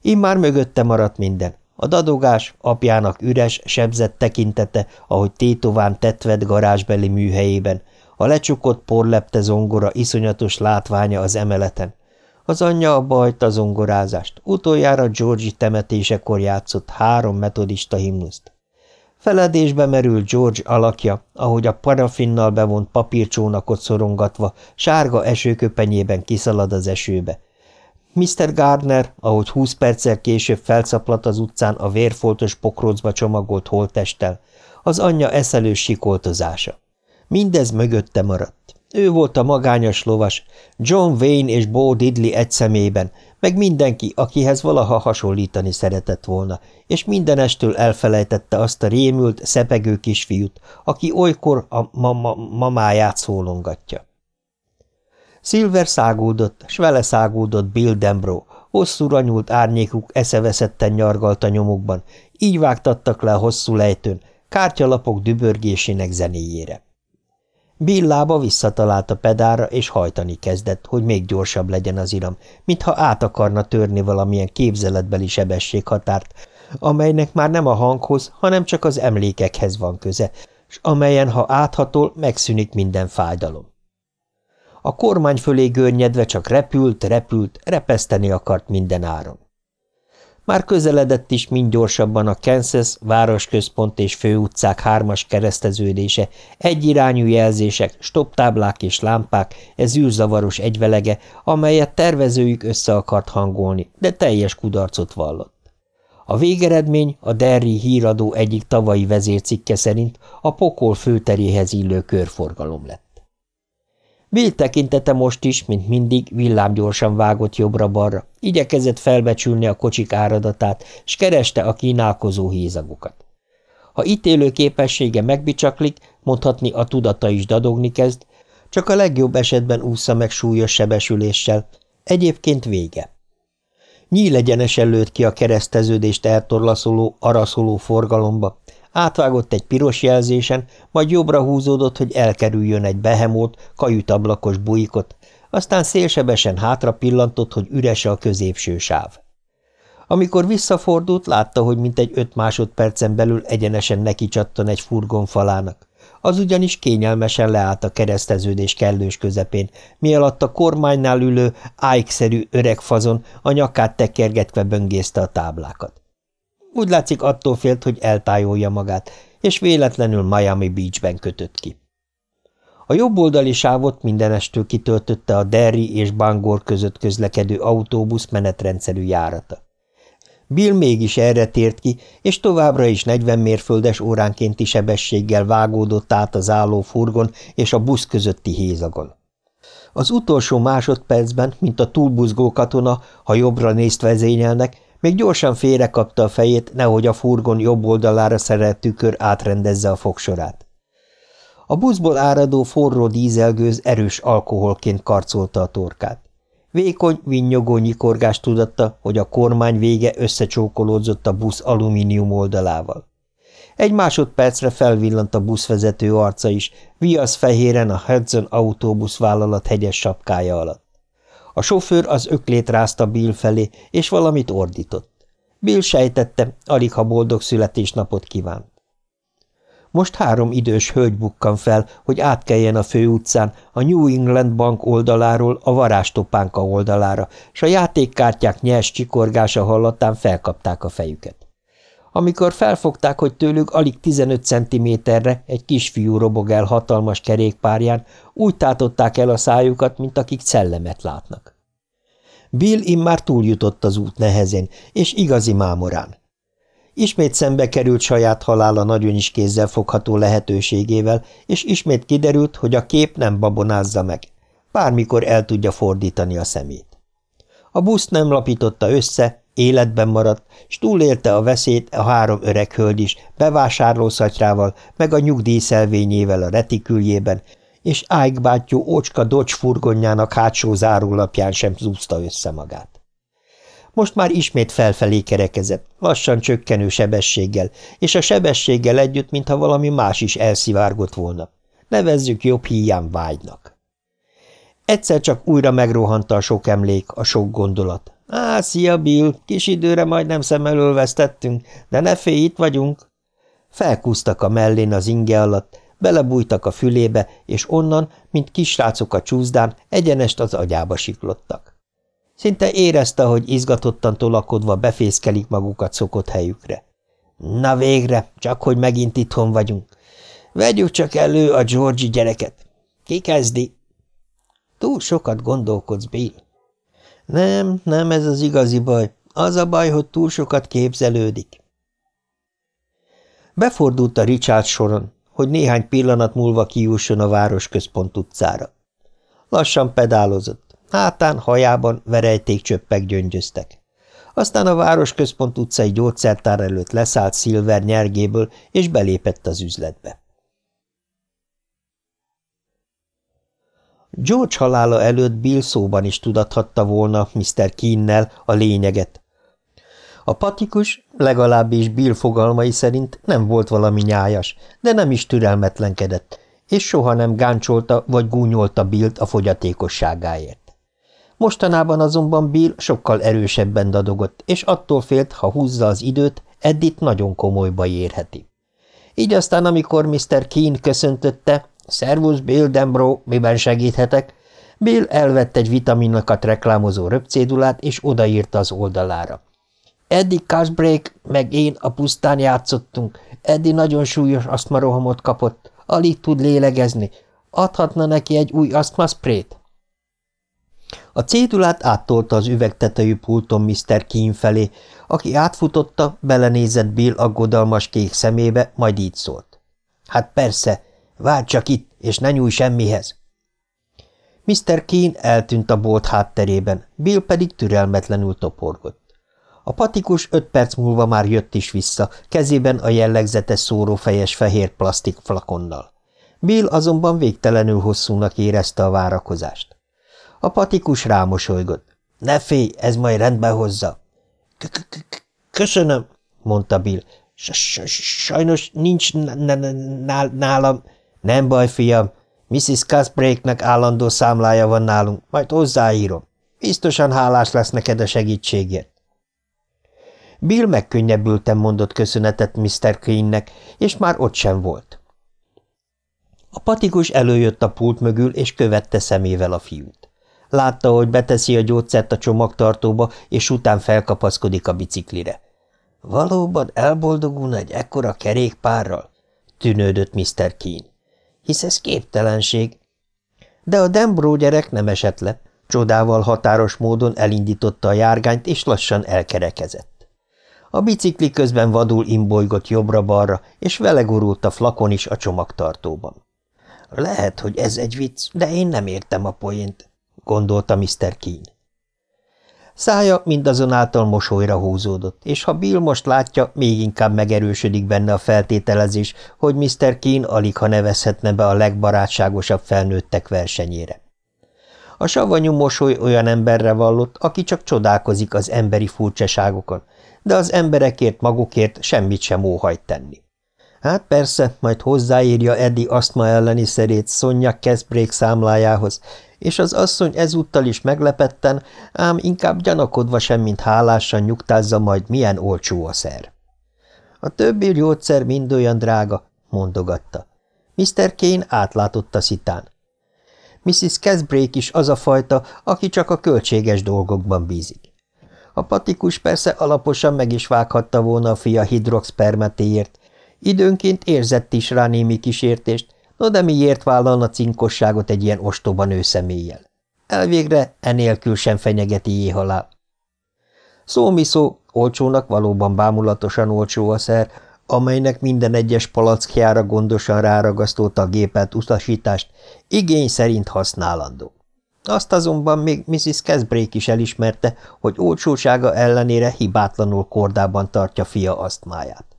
Immár mögötte maradt minden, a dadogás, apjának üres, sebzett tekintete, ahogy tétován tetved garázsbeli műhelyében, a lecsukott porlepte zongora iszonyatos látványa az emeleten, Az anyja abba hagyta zongorázást. Utoljára Georgi temetésekor játszott három metodista himnuszt. Feledésbe merült George alakja, ahogy a parafinnal bevont papírcsónakot szorongatva, sárga esőköpenyében kiszalad az esőbe. Mr. Gardner, ahogy húsz perccel később felszaplat az utcán a vérfoltos pokrócba csomagolt holtesttel, az anyja eszelős sikoltozása. Mindez mögötte maradt. Ő volt a magányos lovas, John Wayne és Bo Diddley egy szemében, meg mindenki, akihez valaha hasonlítani szeretett volna, és mindenestől elfelejtette azt a rémült, szepegő kisfiút, aki olykor a ma -ma mamáját szólongatja. Silver szágúdott, s vele szágúdott Bill Dembro, hosszúra nyúlt árnyékuk eszeveszetten nyargalt a nyomukban, így vágtattak le a hosszú lejtőn, kártyalapok dübörgésének zenéjére. Bill visszatalált a pedára, és hajtani kezdett, hogy még gyorsabb legyen az iram, mintha át akarna törni valamilyen képzeletbeli sebességhatárt, amelynek már nem a hanghoz, hanem csak az emlékekhez van köze, s amelyen, ha áthatol, megszűnik minden fájdalom. A kormány fölé görnyedve csak repült, repült, repeszteni akart minden áron. Már közeledett is mind gyorsabban a Kansas, városközpont és főutcák hármas kereszteződése, egyirányú jelzések, stoptáblák és lámpák, ez űrzavaros egyvelege, amelyet tervezőjük össze akart hangolni, de teljes kudarcot vallott. A végeredmény a Derry híradó egyik tavalyi vezércikke szerint a pokol főteréhez illő körforgalom lett. Bill tekintete most is, mint mindig, villámgyorsan vágott jobbra-balra, igyekezett felbecsülni a kocsik áradatát, s kereste a kínálkozó hézagokat. Ha ítélő képessége megbicsaklik, mondhatni a tudata is dadogni kezd, csak a legjobb esetben ússza meg súlyos sebesüléssel, egyébként vége. Nyíl egyenesen lőtt ki a kereszteződést eltorlaszoló, araszoló forgalomba, Átvágott egy piros jelzésen, majd jobbra húzódott, hogy elkerüljön egy behemót, kajutablakos bujikot, aztán szélsebesen hátra pillantott, hogy ürese a középső sáv. Amikor visszafordult, látta, hogy mintegy öt másodpercen belül egyenesen neki csattan egy furgon falának. Az ugyanis kényelmesen leállt a kereszteződés kellős közepén, mi alatt a kormánynál ülő, ájkszerű öreg fazon a nyakát tekergetve böngészte a táblákat. Úgy látszik attól félt, hogy eltájolja magát, és véletlenül Miami Beachben kötött ki. A jobboldali sávot mindenestől kitöltötte a Derry és Bangor között közlekedő autóbusz menetrendszerű járata. Bill mégis erre tért ki, és továbbra is 40 mérföldes óránkénti sebességgel vágódott át az álló furgon és a busz közötti hézagon. Az utolsó másodpercben, mint a túlbuzgó katona, ha jobbra nézt vezényelnek, még gyorsan félrekapta a fejét, nehogy a furgon jobb oldalára szerelt tükör átrendezze a fogsorát. A buszból áradó forró dízelgőz erős alkoholként karcolta a torkát. Vékony, vinnyogó nyikorgást tudatta, hogy a kormány vége összecsókolódzott a busz alumínium oldalával. Egy másodpercre felvillant a buszvezető arca is, viasz fehéren a Hudson autóbusz vállalat hegyes sapkája alatt. A sofőr az öklét rázta Bill felé, és valamit ordított. Bill sejtette, alig ha boldog születésnapot kívánt. Most három idős hölgy bukkan fel, hogy átkeljen a főutcán a New England Bank oldaláról a varástopánka oldalára, s a játékkártyák nyers csikorgása hallatán felkapták a fejüket. Amikor felfogták, hogy tőlük alig 15 centiméterre egy kisfiú robog el hatalmas kerékpárján, úgy tátották el a szájukat, mint akik szellemet látnak. Bill immár túljutott az út nehezén, és igazi mámorán. Ismét szembe került saját halála nagyon is kézzel fogható lehetőségével, és ismét kiderült, hogy a kép nem babonázza meg. Bármikor el tudja fordítani a szemét. A busz nem lapította össze, Életben maradt, s túlélte a veszélyt a három öreg hölgy is, bevásárlószatyrával, meg a nyugdíjszelvényével a retiküljében, és Ike bátyú ócska Dodge furgonjának hátsó zárólapján sem zúzta össze magát. Most már ismét felfelé kerekezett, lassan csökkenő sebességgel, és a sebességgel együtt, mintha valami más is elszivárgott volna. Nevezzük jobb híján vágynak. Egyszer csak újra megrohanta a sok emlék, a sok gondolat. Á, szia, Bill, kis időre majdnem szem elől vesztettünk, de ne félj, itt vagyunk. Felkúztak a mellén az inge alatt, belebújtak a fülébe, és onnan, mint kisrácok a csúszdán, egyenest az agyába siklottak. Szinte érezte, hogy izgatottan tolakodva befészkelik magukat szokott helyükre. Na végre, csak hogy megint itthon vagyunk. Vegyük csak elő a Georgi gyereket. Ki kezdi? Túl sokat gondolkodsz, Bill. Nem, nem ez az igazi baj. Az a baj, hogy túl sokat képzelődik. Befordult a Richard soron, hogy néhány pillanat múlva kijusson a városközpont utcára. Lassan pedálozott, hátán, hajában verejtékcsöppek gyöngyöztek. Aztán a városközpont utcai gyógyszertár előtt leszállt Silver nyergéből, és belépett az üzletbe. George halála előtt Bill szóban is tudathatta volna Mr. Keennel a lényeget. A patikus, legalábbis Bill fogalmai szerint nem volt valami nyájas, de nem is türelmetlenkedett, és soha nem gáncsolta vagy gúnyolta Billt a fogyatékosságáért. Mostanában azonban Bill sokkal erősebben dadogott, és attól félt, ha húzza az időt, Eddit nagyon komolyba érheti. Így aztán, amikor Mr. Keen köszöntötte, Szervusz, Bill Dembro, miben segíthetek? Bill elvett egy vitaminokat reklámozó röpcédulát, és odaírta az oldalára. Eddie Casbreak meg én a pusztán játszottunk. Eddie nagyon súlyos asztmarohamot kapott. Alig tud lélegezni. Adhatna neki egy új asztmaszprét? A cédulát áttolta az üvegtetejű pulton Mr. Keen felé, aki átfutotta, belenézett Bill aggodalmas kék szemébe, majd így szólt. Hát persze, Várj csak itt, és ne nyújj semmihez! Mr. Keen eltűnt a bolt hátterében, Bill pedig türelmetlenül toporgott. A patikus öt perc múlva már jött is vissza, kezében a jellegzetes szórófejes fehér plastik flakonnal. Bill azonban végtelenül hosszúnak érezte a várakozást. A patikus rámosolygott. – Ne félj, ez majd rendbe hozza. – Köszönöm, mondta Bill. – Sajnos nincs nálam. Nem baj, fiam, Mrs. Casbreaknek állandó számlája van nálunk, majd hozzáírom. Biztosan hálás lesz neked a segítségért. Bill megkönnyebbülten mondott köszönetet Mr. Queennek, és már ott sem volt. A patikus előjött a pult mögül, és követte szemével a fiút. Látta, hogy beteszi a gyógyszert a csomagtartóba, és után felkapaszkodik a biciklire. Valóban elboldogulna egy ekkora kerékpárral? tűnődött Mr. Keane hisz ez képtelenség. De a Dembró gyerek nem esett le, csodával határos módon elindította a járgányt, és lassan elkerekezett. A bicikli közben vadul imbolygott jobbra-balra, és vele gurult a flakon is a csomagtartóban. Lehet, hogy ez egy vicc, de én nem értem a poént, gondolta Mr. Keane. Szája mindazonáltal mosolyra húzódott, és ha Bill most látja, még inkább megerősödik benne a feltételezés, hogy Mr. Keane alig ha nevezhetne be a legbarátságosabb felnőttek versenyére. A savanyú mosoly olyan emberre vallott, aki csak csodálkozik az emberi furcsaságokon, de az emberekért magukért semmit sem óhajt tenni. Hát persze, majd hozzáírja Eddie asztma elleni szerét Sonja Kesbrék számlájához, és az asszony ezúttal is meglepetten, ám inkább gyanakodva sem, mint hálásan nyugtázza majd, milyen olcsó a szer. A többi gyógyszer mind olyan drága, mondogatta. Mr. Kane átlátott a szitán. Mrs. Casbreak is az a fajta, aki csak a költséges dolgokban bízik. A patikus persze alaposan meg is vághatta volna a fia hidroxpermetéért, időnként érzett is rá némi kísértést, No de miért vállalna cinkosságot egy ilyen ostoba nő személlyel? Elvégre enélkül sem fenyegeti jéhalál. Szó mi szó, olcsónak valóban bámulatosan olcsó a szer, amelynek minden egyes palackjára gondosan ráragasztolta a gépelt utasítást, igény szerint használandó. Azt azonban még Mrs. Casbreak is elismerte, hogy olcsósága ellenére hibátlanul kordában tartja fia asztmáját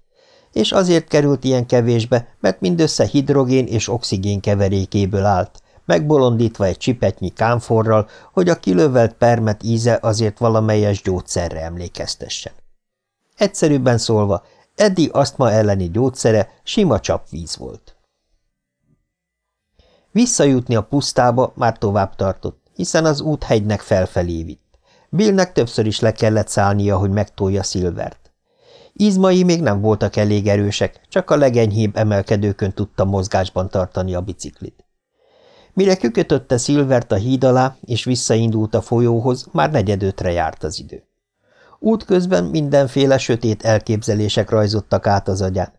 és azért került ilyen kevésbe, mert mindössze hidrogén és oxigén keverékéből állt, megbolondítva egy csipetnyi kámforral, hogy a kilövelt permet íze azért valamelyes gyógyszerre emlékeztessen. Egyszerűbben szólva, Eddi asztma elleni gyógyszere sima csapvíz volt. Visszajutni a pusztába már tovább tartott, hiszen az út hegynek felfelé vitt. Billnek többször is le kellett szállnia, hogy megtolja Szilvert. Izmai még nem voltak elég erősek, csak a legenyhébb emelkedőkön tudta mozgásban tartani a biciklit. Mire kikötötte Silvert a híd alá, és visszaindult a folyóhoz, már negyedötre járt az idő. Útközben mindenféle sötét elképzelések rajzottak át az agyán.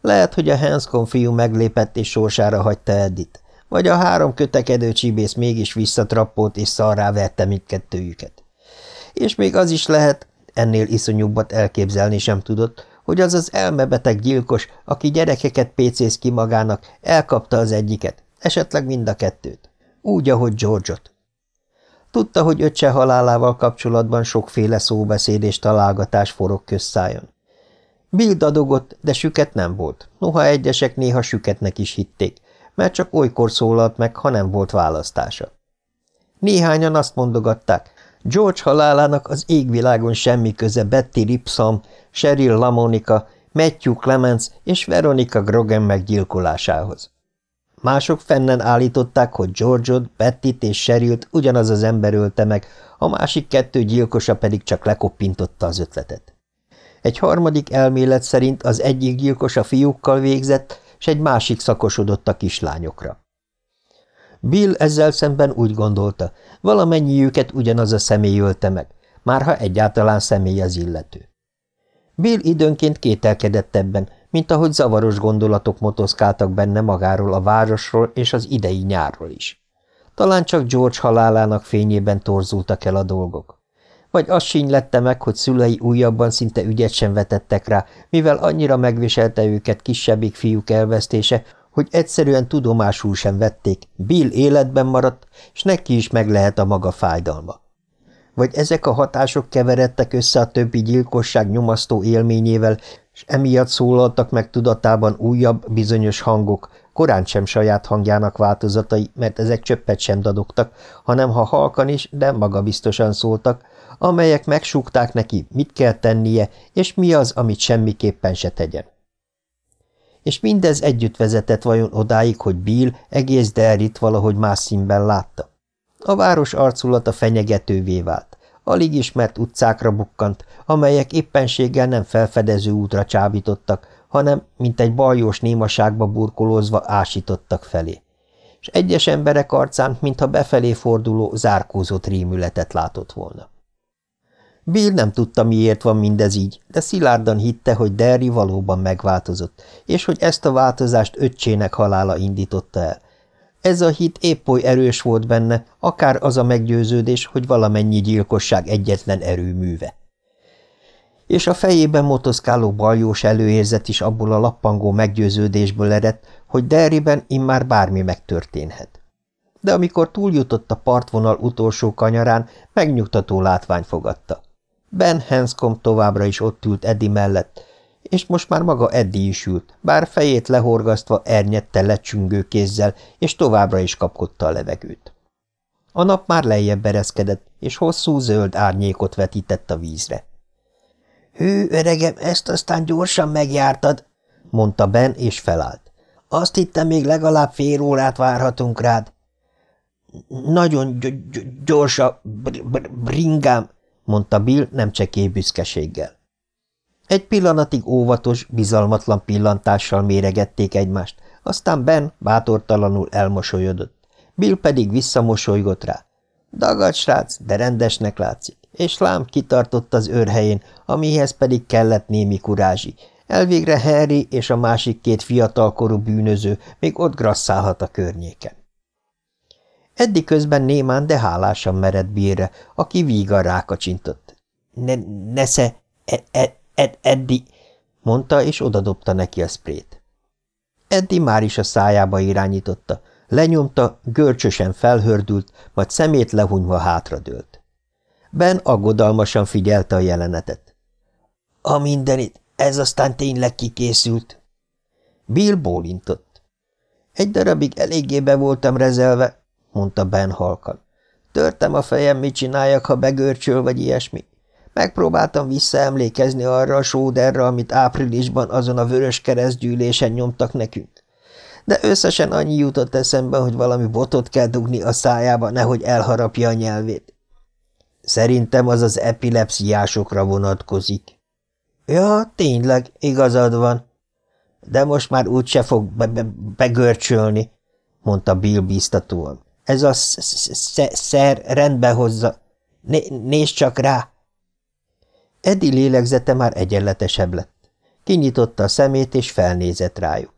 Lehet, hogy a Hanscom fiú meglépett és sorsára hagyta Eddit, vagy a három kötekedő csibész mégis visszatrappolt és szarrá verte mindkettőjüket. És még az is lehet, ennél iszonyúbbat elképzelni sem tudott, hogy az az elmebeteg gyilkos, aki gyerekeket pécész ki magának, elkapta az egyiket, esetleg mind a kettőt. Úgy, ahogy George-ot. Tudta, hogy öccse halálával kapcsolatban sokféle szóbeszéd és találgatás forog közszájon. Bill dadogott, de süket nem volt, noha egyesek néha süketnek is hitték, mert csak olykor szólalt meg, ha nem volt választása. Néhányan azt mondogatták, George halálának az égvilágon semmi köze Betty Ripsom, Cheryl Lamonica, Matthew Clemens és Veronica Grogan meggyilkolásához. Mások fennen állították, hogy George-ot, Bettit és Cherylt ugyanaz az ember ölte meg, a másik kettő gyilkosa pedig csak lekoppintotta az ötletet. Egy harmadik elmélet szerint az egyik gyilkos a fiúkkal végzett, s egy másik szakosodott a kislányokra. Bill ezzel szemben úgy gondolta, valamennyiüket ugyanaz a személy ölte meg, márha egyáltalán személy az illető. Bill időnként kételkedett ebben, mint ahogy zavaros gondolatok motoszkáltak benne magáról a városról és az idei nyárról is. Talán csak George halálának fényében torzultak el a dolgok. Vagy azt sínylette meg, hogy szülei újabban szinte ügyet sem vetettek rá, mivel annyira megviselte őket kisebbik fiúk elvesztése, hogy egyszerűen tudomásul sem vették, Bill életben maradt, és neki is meg lehet a maga fájdalma. Vagy ezek a hatások keveredtek össze a többi gyilkosság nyomasztó élményével, és emiatt szólaltak meg tudatában újabb, bizonyos hangok, korán sem saját hangjának változatai, mert ezek csöppet sem dadogtak, hanem ha halkan is, de magabiztosan szóltak, amelyek megsúgták neki, mit kell tennie, és mi az, amit semmiképpen se tegyen. És mindez együtt vezetett vajon odáig, hogy Bill egész Derrit valahogy más színben látta. A város arculata fenyegetővé vált. Alig ismert utcákra bukkant, amelyek éppenséggel nem felfedező útra csábítottak, hanem, mint egy baljós némaságba burkolózva ásítottak felé. És egyes emberek arcán, mintha befelé forduló, zárkózott rémületet látott volna. Bill nem tudta, miért van mindez így, de szilárdan hitte, hogy Derry valóban megváltozott, és hogy ezt a változást öccsének halála indította el, ez a hit épp oly erős volt benne, akár az a meggyőződés, hogy valamennyi gyilkosság egyetlen erőműve. És a fejében motoszkáló baljós előérzet is abból a lappangó meggyőződésből eredt, hogy Derriben immár bármi megtörténhet. De amikor túljutott a partvonal utolsó kanyarán, megnyugtató látvány fogadta. Ben Hanscom továbbra is ott ült Eddie mellett, és most már maga Eddi is ült, bár fejét lehorgasztva ernyette lecsüngő kézzel, és továbbra is kapkodta a levegőt. A nap már lejjebb ereszkedett, és hosszú zöld árnyékot vetített a vízre. – Hű, öregem, ezt aztán gyorsan megjártad – mondta Ben, és felállt. – Azt hittem, még legalább fél órát várhatunk rád. – Nagyon gyors a br br bringám – mondta Bill nem csekély büszkeséggel. Egy pillanatig óvatos, bizalmatlan pillantással méregették egymást, aztán Ben bátortalanul elmosolyodott. Bill pedig visszamosolygott rá. Dagad srác, de rendesnek látszik, és lám kitartott az őrhelyén, amihez pedig kellett némi kurázsi. Elvégre Henry és a másik két fiatalkorú bűnöző még ott grasszálhat a környéken. Eddig közben némán, de hálásan mered Billre, aki vígan rákacsintott. Ne, – Nesze, e, e, Ed Eddi, mondta, és odadobta neki a sprét. Eddi már is a szájába irányította, lenyomta, görcsösen felhördült, majd szemét lehunyva hátradőlt. Ben aggodalmasan figyelte a jelenetet. A mindenit, ez aztán tényleg kikészült. Bill bólintott. Egy darabig eléggé be voltam rezelve, mondta Ben halkan. Törtem a fejem, mit csináljak, ha begörcsöl, vagy ilyesmi. Megpróbáltam visszaemlékezni arra a sóderre, amit áprilisban azon a vörös keresztgyűlésen nyomtak nekünk. De összesen annyi jutott eszembe, hogy valami botot kell dugni a szájába, nehogy elharapja a nyelvét. Szerintem az az epilepsziásokra vonatkozik. Ja, tényleg, igazad van. De most már úgyse fog be -be begörcsölni, mondta Bill biztatóan. Ez a szer rendbe hozza. Nézd csak rá! Edi lélegzete már egyenletesebb lett. Kinyitotta a szemét, és felnézett rájuk.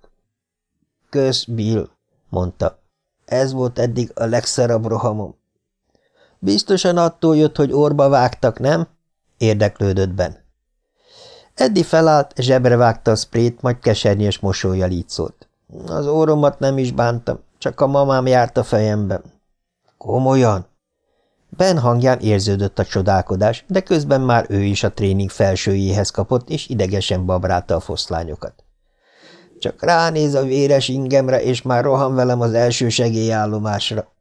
Kösz, Bill, mondta. Ez volt eddig a legszarabb rohamom. Biztosan attól jött, hogy orba vágtak, nem? érdeklődött Ben. Eddi felállt, zsebre vágta a sprét, majd kesernyés mosolyjal így szólt. Az óromat nem is bántam, csak a mamám járt a fejemben. Komolyan? Ben hangján érződött a csodálkodás, de közben már ő is a tréning felsőjéhez kapott, és idegesen babrálta a foszlányokat. Csak ránéz a véres ingemre, és már rohan velem az első segélyállomásra.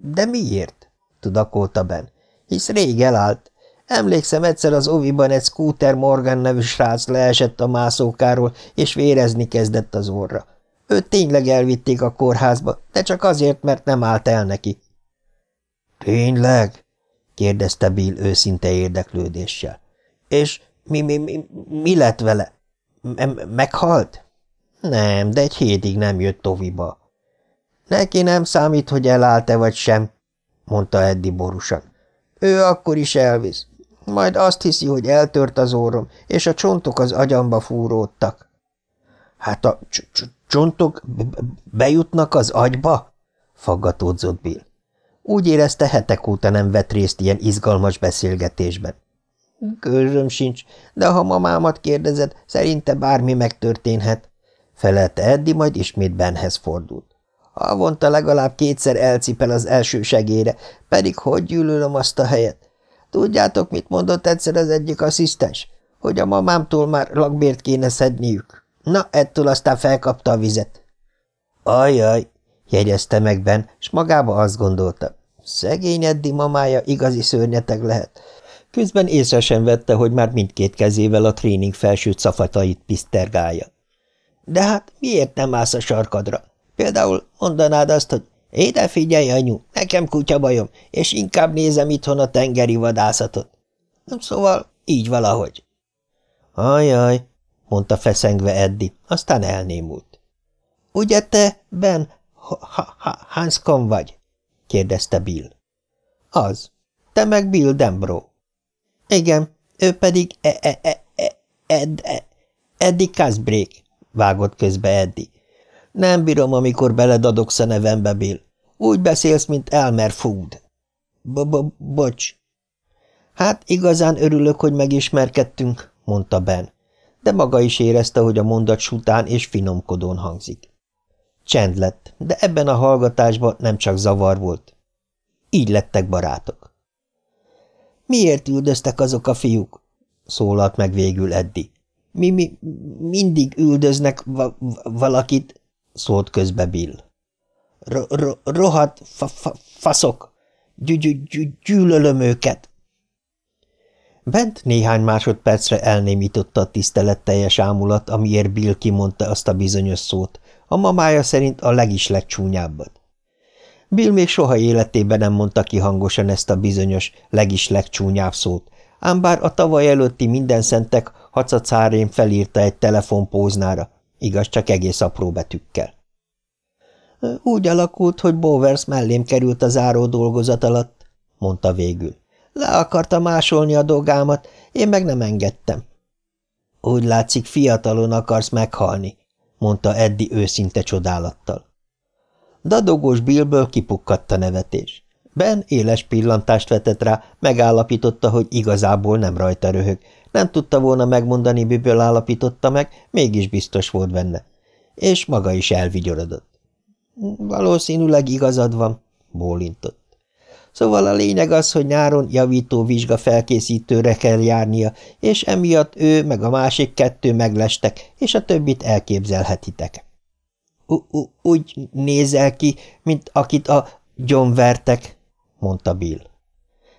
De miért? tudakolta Ben. Hisz rég elállt. Emlékszem, egyszer az oviban egy Scooter Morgan nevű srác leesett a mászókáról, és vérezni kezdett az orra. Őt tényleg elvitték a kórházba, de csak azért, mert nem állt el neki. Tényleg? kérdezte Bill őszinte érdeklődéssel. És mi, mi, mi, mi lett vele? Meghalt? Nem, de egy hétig nem jött toviba. Neki nem számít, hogy elállt-e vagy sem, mondta Eddi borusan. Ő akkor is elvisz. Majd azt hiszi, hogy eltört az órom, és a csontok az agyamba fúródtak. Hát a csontok bejutnak az agyba? faggatódzott Bill. Úgy érezte, hetek óta nem vett részt ilyen izgalmas beszélgetésben. Közöm sincs, de ha mamámat kérdezed, szerinte bármi megtörténhet, felelte Eddi, majd ismét Benhez fordult. Havonta legalább kétszer elcipel az első segére, pedig hogy gyűlölöm azt a helyet. Tudjátok, mit mondott egyszer az egyik asszisztens? Hogy a mamámtól már lakbért kéne szedniük. Na, ettől aztán felkapta a vizet. Ajaj, jegyezte meg Ben, s magába azt gondolta. Szegény Eddi mamája igazi szörnyeteg lehet. Közben észre sem vette, hogy már mindkét kezével a tréning felső cafatait pisztergálja. De hát miért nem állsz a sarkadra? Például mondanád azt, hogy Éde figyelj, anyu, nekem kutya bajom, és inkább nézem itthon a tengeri vadászatot. Szóval így valahogy. Ajaj, mondta feszengve Eddi, aztán elnémult. Ugye te, Ben, ha ha Hanscom vagy? kérdezte Bill. Az. Te meg Bill Dembro. Igen, ő pedig e -e -e -e Ed -e Eddie Casbreak, vágott közbe Eddie. Nem bírom, amikor beledadogsz a nevembe, Bill. Úgy beszélsz, mint Elmer Food. B -b Bocs. Hát igazán örülök, hogy megismerkedtünk, mondta Ben, de maga is érezte, hogy a mondat után és finomkodón hangzik. Csend lett, de ebben a hallgatásban nem csak zavar volt. Így lettek barátok. Miért üldöztek azok a fiúk? szólalt meg végül Eddi. Mi, mi mindig üldöznek va valakit, szólt közbe Bill. Ro ro rohadt fa fa faszok! Gyü gyü gyü gyűlölöm őket! Bent néhány másodpercre elnémította a tiszteletteljes ámulat, amiért Bill kimondta azt a bizonyos szót, a mamája szerint a legis legcsúnyábbat. Bill még soha életében nem mondta ki hangosan ezt a bizonyos, legis legcsúnyább szót, ám bár a tavaly előtti minden szentek hacacárén felírta egy telefonpóznára, igaz, csak egész apró betűkkel. Úgy alakult, hogy Bowers mellém került a záró dolgozat alatt, mondta végül. Le akarta másolni a dolgámat, én meg nem engedtem. Úgy látszik, fiatalon akarsz meghalni, mondta Eddi őszinte csodálattal. Dadogós Billből kipukkadt a nevetés. Ben éles pillantást vetett rá, megállapította, hogy igazából nem rajta röhög. Nem tudta volna megmondani, miből állapította meg, mégis biztos volt benne. És maga is elvigyorodott. Valószínűleg igazad van, bólintott. Szóval a lényeg az, hogy nyáron javító vizsga felkészítőre kell járnia, és emiatt ő meg a másik kettő meglestek, és a többit elképzelhetitek. – Úgy nézel ki, mint akit a John vertek, mondta Bill.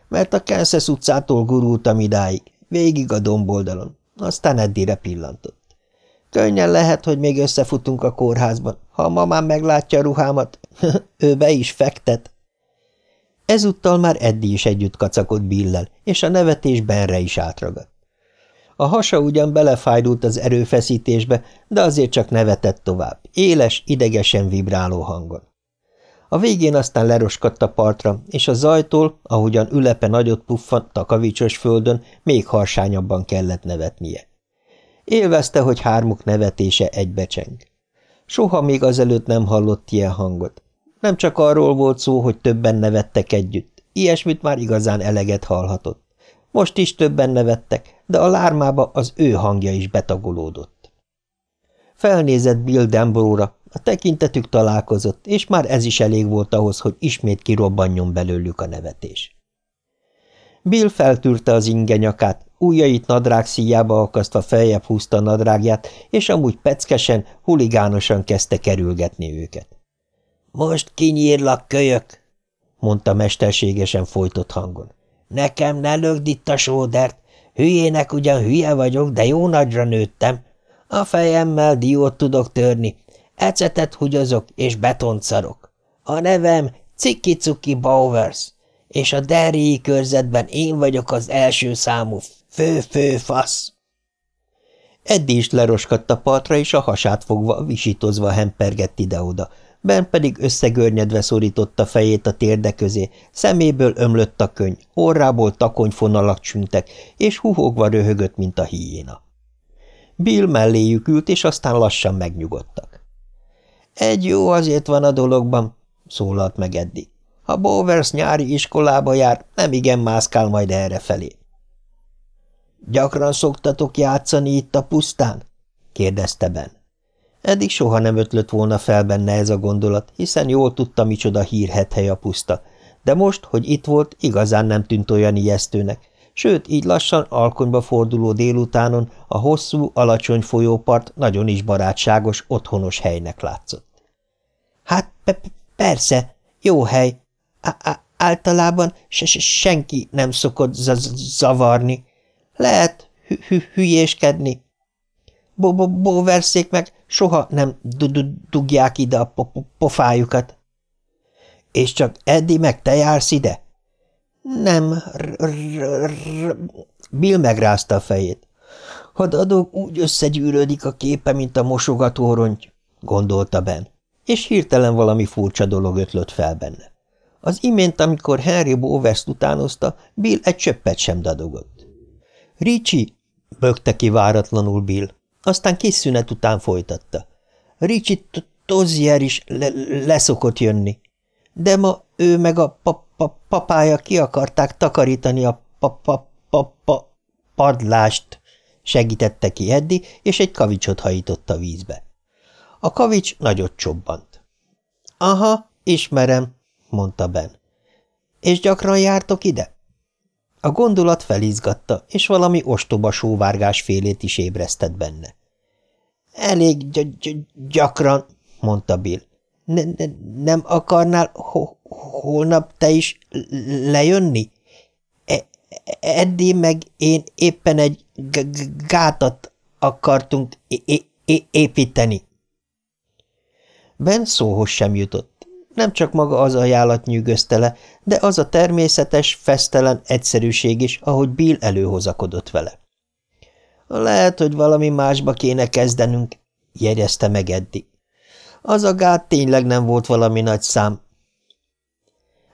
Mert a Kansas utcától gurultam idáig, végig a domboldalon, aztán Eddire pillantott. Könnyen lehet, hogy még összefutunk a kórházban. Ha a mamám meglátja a ruhámat, ő be is fektet. Ezúttal már Eddi is együtt kacakott Billel, és a nevetés Benre is átragadt. A hasa ugyan belefájdult az erőfeszítésbe, de azért csak nevetett tovább, éles, idegesen vibráló hangon. A végén aztán leroskadt a partra, és a zajtól, ahogyan ülepe nagyot puffant a kavicsos földön, még harsányabban kellett nevetnie. Élvezte, hogy hármuk nevetése egybecseng. Soha még azelőtt nem hallott ilyen hangot. Nem csak arról volt szó, hogy többen nevettek együtt. Ilyesmit már igazán eleget hallhatott. Most is többen nevettek, de a lármába az ő hangja is betagolódott. Felnézett Bill Dembróra, a tekintetük találkozott, és már ez is elég volt ahhoz, hogy ismét kirobbanjon belőlük a nevetés. Bill feltűrte az inge nyakát, ujjait nadrág szíjába akasztva feljebb húzta nadrágját, és amúgy peckesen, huligánosan kezdte kerülgetni őket. – Most kinyírlak, kölyök! – mondta mesterségesen folytott hangon. – Nekem ne lögd itt a sódert! Hülyének ugyan hülye vagyok, de jó nagyra nőttem. A fejemmel diót tudok törni, ecetet húgyozok és betont szarok. A nevem Ciki-Cuki Bowers, és a derrii körzetben én vagyok az első számú fő-fő fasz. Eddi is leroskadt a partra, és a hasát fogva, visítozva hempergett ide-oda, Ben pedig összegörnyedve szorította fejét a térde közé, szeméből ömlött a könyv, orrából takonyfonalak csüntek, és huhogva röhögött, mint a hiéna. Bill melléjük ült, és aztán lassan megnyugodtak. Egy jó azért van a dologban, szólalt meg Eddi. Ha Bowers nyári iskolába jár, nem igen mászkál majd errefelé. Gyakran szoktatok játszani itt a pusztán? kérdezte Ben. Eddig soha nem ötlött volna fel benne ez a gondolat, hiszen jól tudta, micsoda hely a puszta, de most, hogy itt volt, igazán nem tűnt olyan ijesztőnek, sőt, így lassan alkonyba forduló délutánon a hosszú, alacsony folyópart nagyon is barátságos, otthonos helynek látszott. – Hát pe persze, jó hely. Á Általában se -se senki nem szokott zavarni. Lehet hü hü hülyéskedni. Bóverszék meg soha nem dugják ide a pofájukat. És csak Eddi meg te jársz ide? Nem. Bill megrázta a fejét. Had adok, úgy összegyűrődik a képe, mint a mosogatóronty, gondolta Ben, és hirtelen valami furcsa dolog ötlött fel benne. Az imént, amikor Henry Bowers utánozta, Bill egy csöppet sem dadogott. – Ricsi! – bökte ki váratlanul Bill. Aztán kis szünet után folytatta. Ricsi Tozier is le leszokott jönni. De ma ő meg a pa pa papája ki akarták takarítani a pa pa pa pa padlást, segítette ki Eddi, és egy kavicsot hajított a vízbe. A kavics nagyot csobbant. Aha, ismerem, mondta Ben. És gyakran jártok ide? A gondolat felizgatta, és valami ostoba sóvárgás félét is ébresztett benne. Elég gy gy gyakran, mondta Bill. Ne, ne, nem akarnál ho holnap te is lejönni? E Eddi meg én éppen egy gátat akartunk építeni. Ben szóhoz sem jutott. Nem csak maga az ajánlat nyűgözte le, de az a természetes, fesztelen egyszerűség is, ahogy Bill előhozakodott vele. Lehet, hogy valami másba kéne kezdenünk, jegyezte meg Eddi. Az a gát tényleg nem volt valami nagy szám.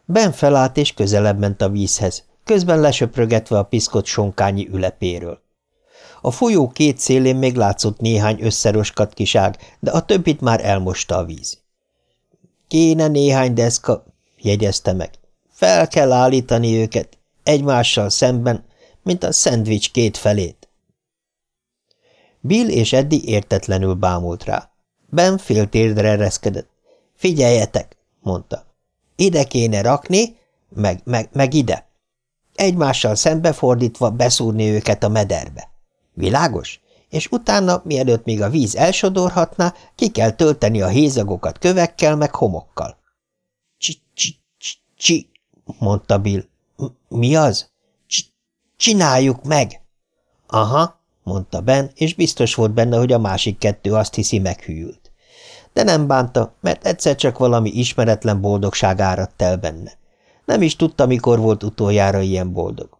Ben felállt és közelebb ment a vízhez, közben lesöprögetve a piszkot sonkányi ülepéről. A folyó két szélén még látszott néhány összeroskat kiság, de a többit már elmosta a víz. Kéne néhány deszka, jegyezte meg. Fel kell állítani őket, egymással szemben, mint a szendvics két felét. Bill és Eddie értetlenül bámult rá. Ben térdre ereszkedett. Figyeljetek, mondta. Ide kéne rakni, meg, meg, meg ide. Egymással szembefordítva beszúrni őket a mederbe. Világos? És utána, mielőtt még a víz elsodorhatná, ki kell tölteni a hézagokat kövekkel meg homokkal. Csi, csi, csi, csi, mondta Bill. Mi az? Csi, csináljuk meg! Aha, mondta Ben, és biztos volt benne, hogy a másik kettő azt hiszi meghűlt. De nem bánta, mert egyszer csak valami ismeretlen boldogság áradt el benne. Nem is tudta, mikor volt utoljára ilyen boldog.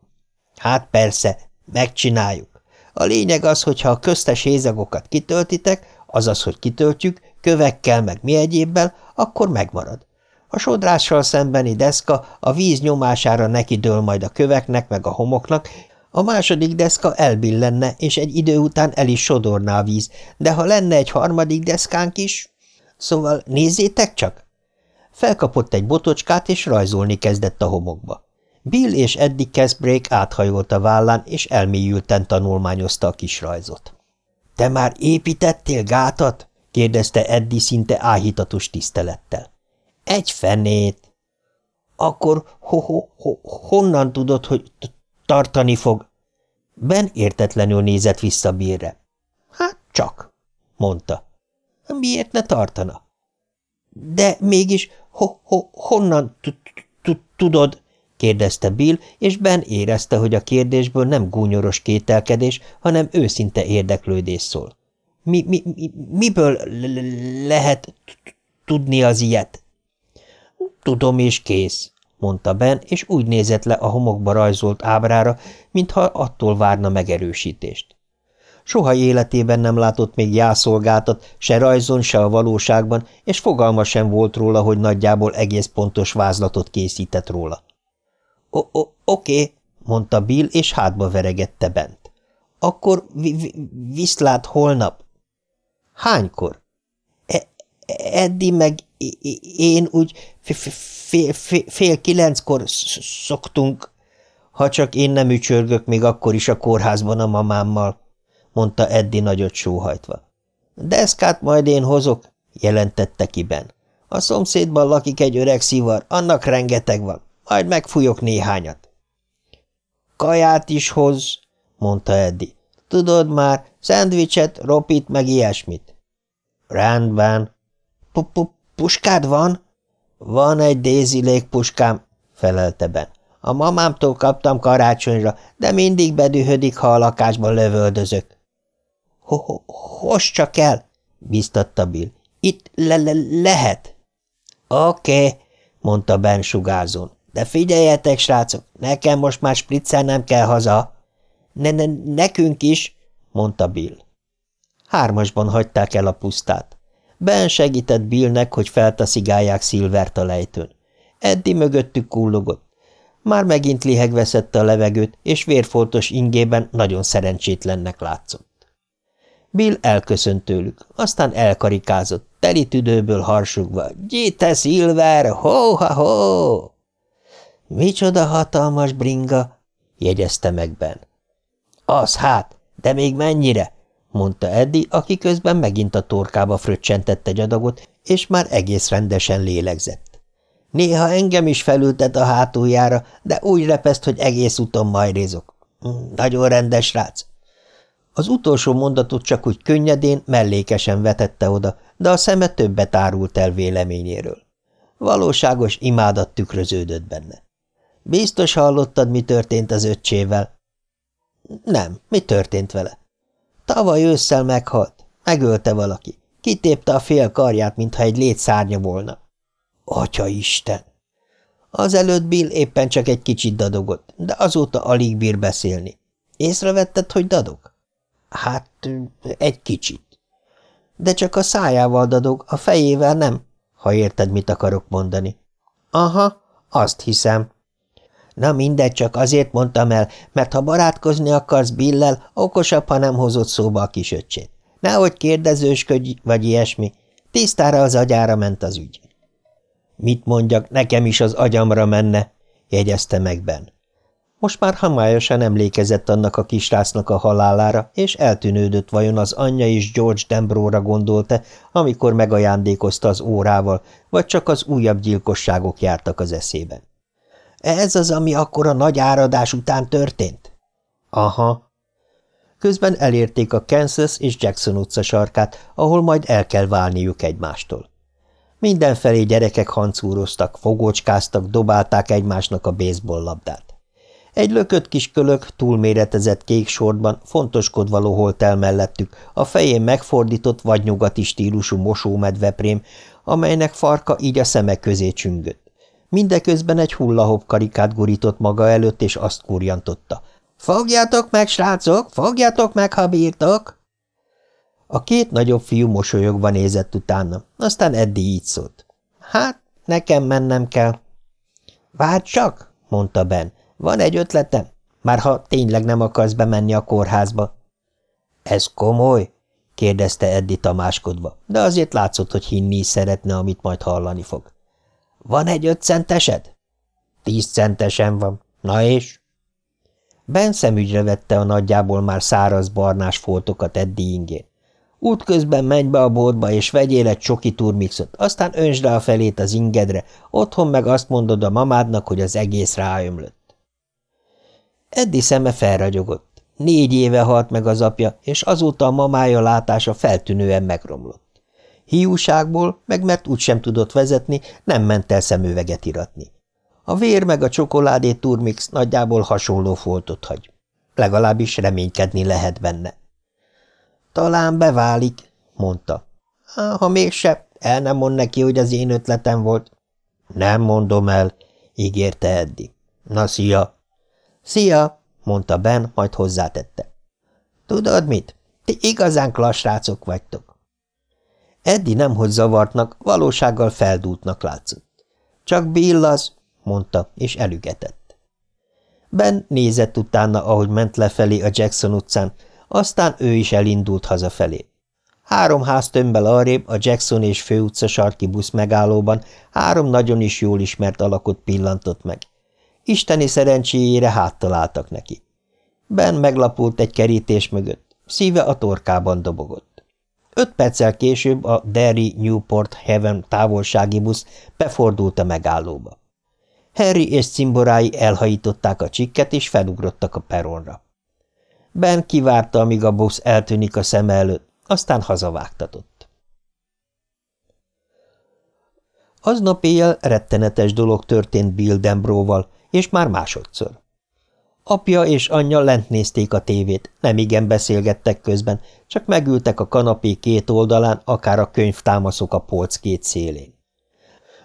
Hát persze, megcsináljuk. A lényeg az, hogy ha a köztes hézagokat kitöltitek, azaz, hogy kitöltjük, kövekkel meg mi egyébbel, akkor megmarad. A sodrással szembeni deszka a víz nyomására neki dől majd a köveknek meg a homoknak, a második deszka elbillenne, és egy idő után el is sodorná a víz, de ha lenne egy harmadik deszkánk is... Szóval nézzétek csak! Felkapott egy botocskát, és rajzolni kezdett a homokba. Bill és Eddie Casbrake áthajolt a vállán, és elmélyülten tanulmányozta a kis rajzot. – Te már építettél gátat? – kérdezte Eddie szinte áhítatos tisztelettel. – Egy fenét. – Akkor ho -ho -ho honnan tudod, hogy tartani fog? Ben értetlenül nézett vissza Billre. – Hát csak – mondta. – Miért ne tartana? – De mégis ho -ho honnan tudod? Kérdezte Bill, és Ben érezte, hogy a kérdésből nem gúnyoros kételkedés, hanem őszinte érdeklődés szól. Mi, mi, mi, miből lehet tudni az ilyet? Tudom, és kész, mondta Ben, és úgy nézett le a homokba rajzolt ábrára, mintha attól várna megerősítést. Soha életében nem látott még jászolgátat, se rajzon, se a valóságban, és fogalma sem volt róla, hogy nagyjából egész pontos vázlatot készített róla. – Oké, mondta Bill, és hátba veregette bent. – Akkor vi vi viszlát holnap. – Hánykor? E Eddi meg én úgy fél, fél, fél kilenckor szoktunk, ha csak én nem ücsörgök még akkor is a kórházban a mamámmal, mondta Eddi nagyot sóhajtva. Deszkát majd én hozok, jelentette ki Ben. A szomszédban lakik egy öreg szivar, annak rengeteg van. Majd megfújok néhányat. Kaját is hoz, mondta Eddi. Tudod már, szendvicset, ropit, meg ilyesmit. Rendben. P -p Puskád van? Van egy dézilék puskám, felelte Ben. A mamámtól kaptam karácsonyra, de mindig bedühödik, ha a lakásban lövöldözök. Ho csak el, biztatta Bill. Itt le, -le lehet. Oké, okay, mondta Ben sugárzón. De figyeljetek, srácok, nekem most már spriccel nem kell haza. Ne, ne nekünk is, mondta Bill. Hármasban hagyták el a pusztát. Ben segített Billnek, hogy feltaszigálják Szilvert a lejtőn. Eddi mögöttük kullogott. Már megint lihegveszette a levegőt, és vérfoltos ingében nagyon szerencsétlennek látszott. Bill elköszönt tőlük, aztán elkarikázott, teli tüdőből harsugva. – Gyite, Szilver! Ho-ha-ho! Micsoda hatalmas bringa, jegyezte meg Ben. Az hát, de még mennyire? mondta Eddi, aki közben megint a torkába fröccsentett egy adagot, és már egész rendesen lélegzett. Néha engem is felültet a hátuljára, de úgy repeszt, hogy egész úton majrézok. Hm, nagyon rendes rác. Az utolsó mondatot csak úgy könnyedén, mellékesen vetette oda, de a szeme többet árult el véleményéről. Valóságos imádat tükröződött benne. Biztos hallottad, mi történt az öccsével? Nem, mi történt vele? Tavaly ősszel meghalt. Megölte valaki. Kitépte a fél karját, mintha egy létszárnya volna. Atya Isten! Az előtt Bill éppen csak egy kicsit dadogott, de azóta alig bír beszélni. Észrevetted, hogy dadog? Hát, egy kicsit. De csak a szájával dadog, a fejével nem, ha érted, mit akarok mondani. Aha, azt hiszem, Na mindegy, csak azért mondtam el, mert ha barátkozni akarsz Billel, okosabb, ha nem hozott szóba a kisöccsét. Nehogy kérdezősködj, vagy ilyesmi. Tisztára az agyára ment az ügy. Mit mondjak, nekem is az agyamra menne, jegyezte meg Ben. Most már hamályosan emlékezett annak a kisrácnak a halálára, és eltűnődött vajon az anyja is George Dembróra gondolta, amikor megajándékozta az órával, vagy csak az újabb gyilkosságok jártak az eszében. Ez az, ami akkor a nagy áradás után történt? Aha. Közben elérték a Kansas és Jackson utca sarkát, ahol majd el kell válniuk egymástól. Mindenfelé gyerekek hancúroztak, fogócskáztak, dobálták egymásnak a baseball labdát. Egy lökött kis kölök túlméretezett kék sorban fontoskodva loholt el mellettük, a fején megfordított vagy nyugati stílusú mosómedveprém, amelynek farka így a szemek közé csüngött. Mindeközben egy hullahop karikát gurított maga előtt, és azt kurjantotta. – Fogjátok meg, srácok, fogjátok meg, ha bírtok! A két nagyobb fiú mosolyogva nézett utána, aztán Eddi így szólt. – Hát, nekem mennem kell. Várj csak, mondta Ben, van egy ötletem, már ha tényleg nem akarsz bemenni a kórházba. Ez komoly? kérdezte Eddi tamáskodva, de azért látszott, hogy hinni is szeretne, amit majd hallani fog. Van egy öt centesed? Tíz centesen van. Na és? Ben szemügyre vette a nagyjából már száraz barnás foltokat Eddi ingén. Útközben menj be a boltba, és vegyél egy csoki turmixot, aztán öntsd rá a felét az ingedre, otthon meg azt mondod a mamádnak, hogy az egész ráömlött. Eddi szeme felragyogott. Négy éve halt meg az apja, és azóta a mamája látása feltűnően megromlott. Hiúságból, meg mert úgysem tudott vezetni, nem ment el szemüveget iratni. A vér meg a csokoládé turmix nagyjából hasonló foltot hagy. Legalábbis reménykedni lehet benne. Talán beválik, mondta. Ha mégse, el nem mond neki, hogy az én ötletem volt. Nem mondom el, ígérte Eddi. Na, szia! Szia, mondta Ben, majd hozzátette. Tudod mit? Ti igazán klassz rácok vagytok. Eddi nemhogy zavartnak, valósággal feldútnak látszott. Csak Bill az, mondta, és elügetett. Ben nézett utána, ahogy ment lefelé a Jackson utcán, aztán ő is elindult hazafelé. Három ház tömbbel arrébb a Jackson és főutca sarki busz megállóban három nagyon is jól ismert alakot pillantott meg. Isteni szerencséjére háttaláltak neki. Ben meglapult egy kerítés mögött, szíve a torkában dobogott. Öt perccel később a Derry Newport Heaven távolsági busz befordult a megállóba. Harry és cimborái elhajították a csikket, és felugrottak a peronra. Ben kivárta, amíg a busz eltűnik a szem előtt, aztán hazavágtatott. Aznap éjjel rettenetes dolog történt Bill Dembróval, és már másodszor. Apja és anyja lent nézték a tévét, nem igen beszélgettek közben, csak megültek a kanapé két oldalán, akár a könyvtámaszok a polc két szélén.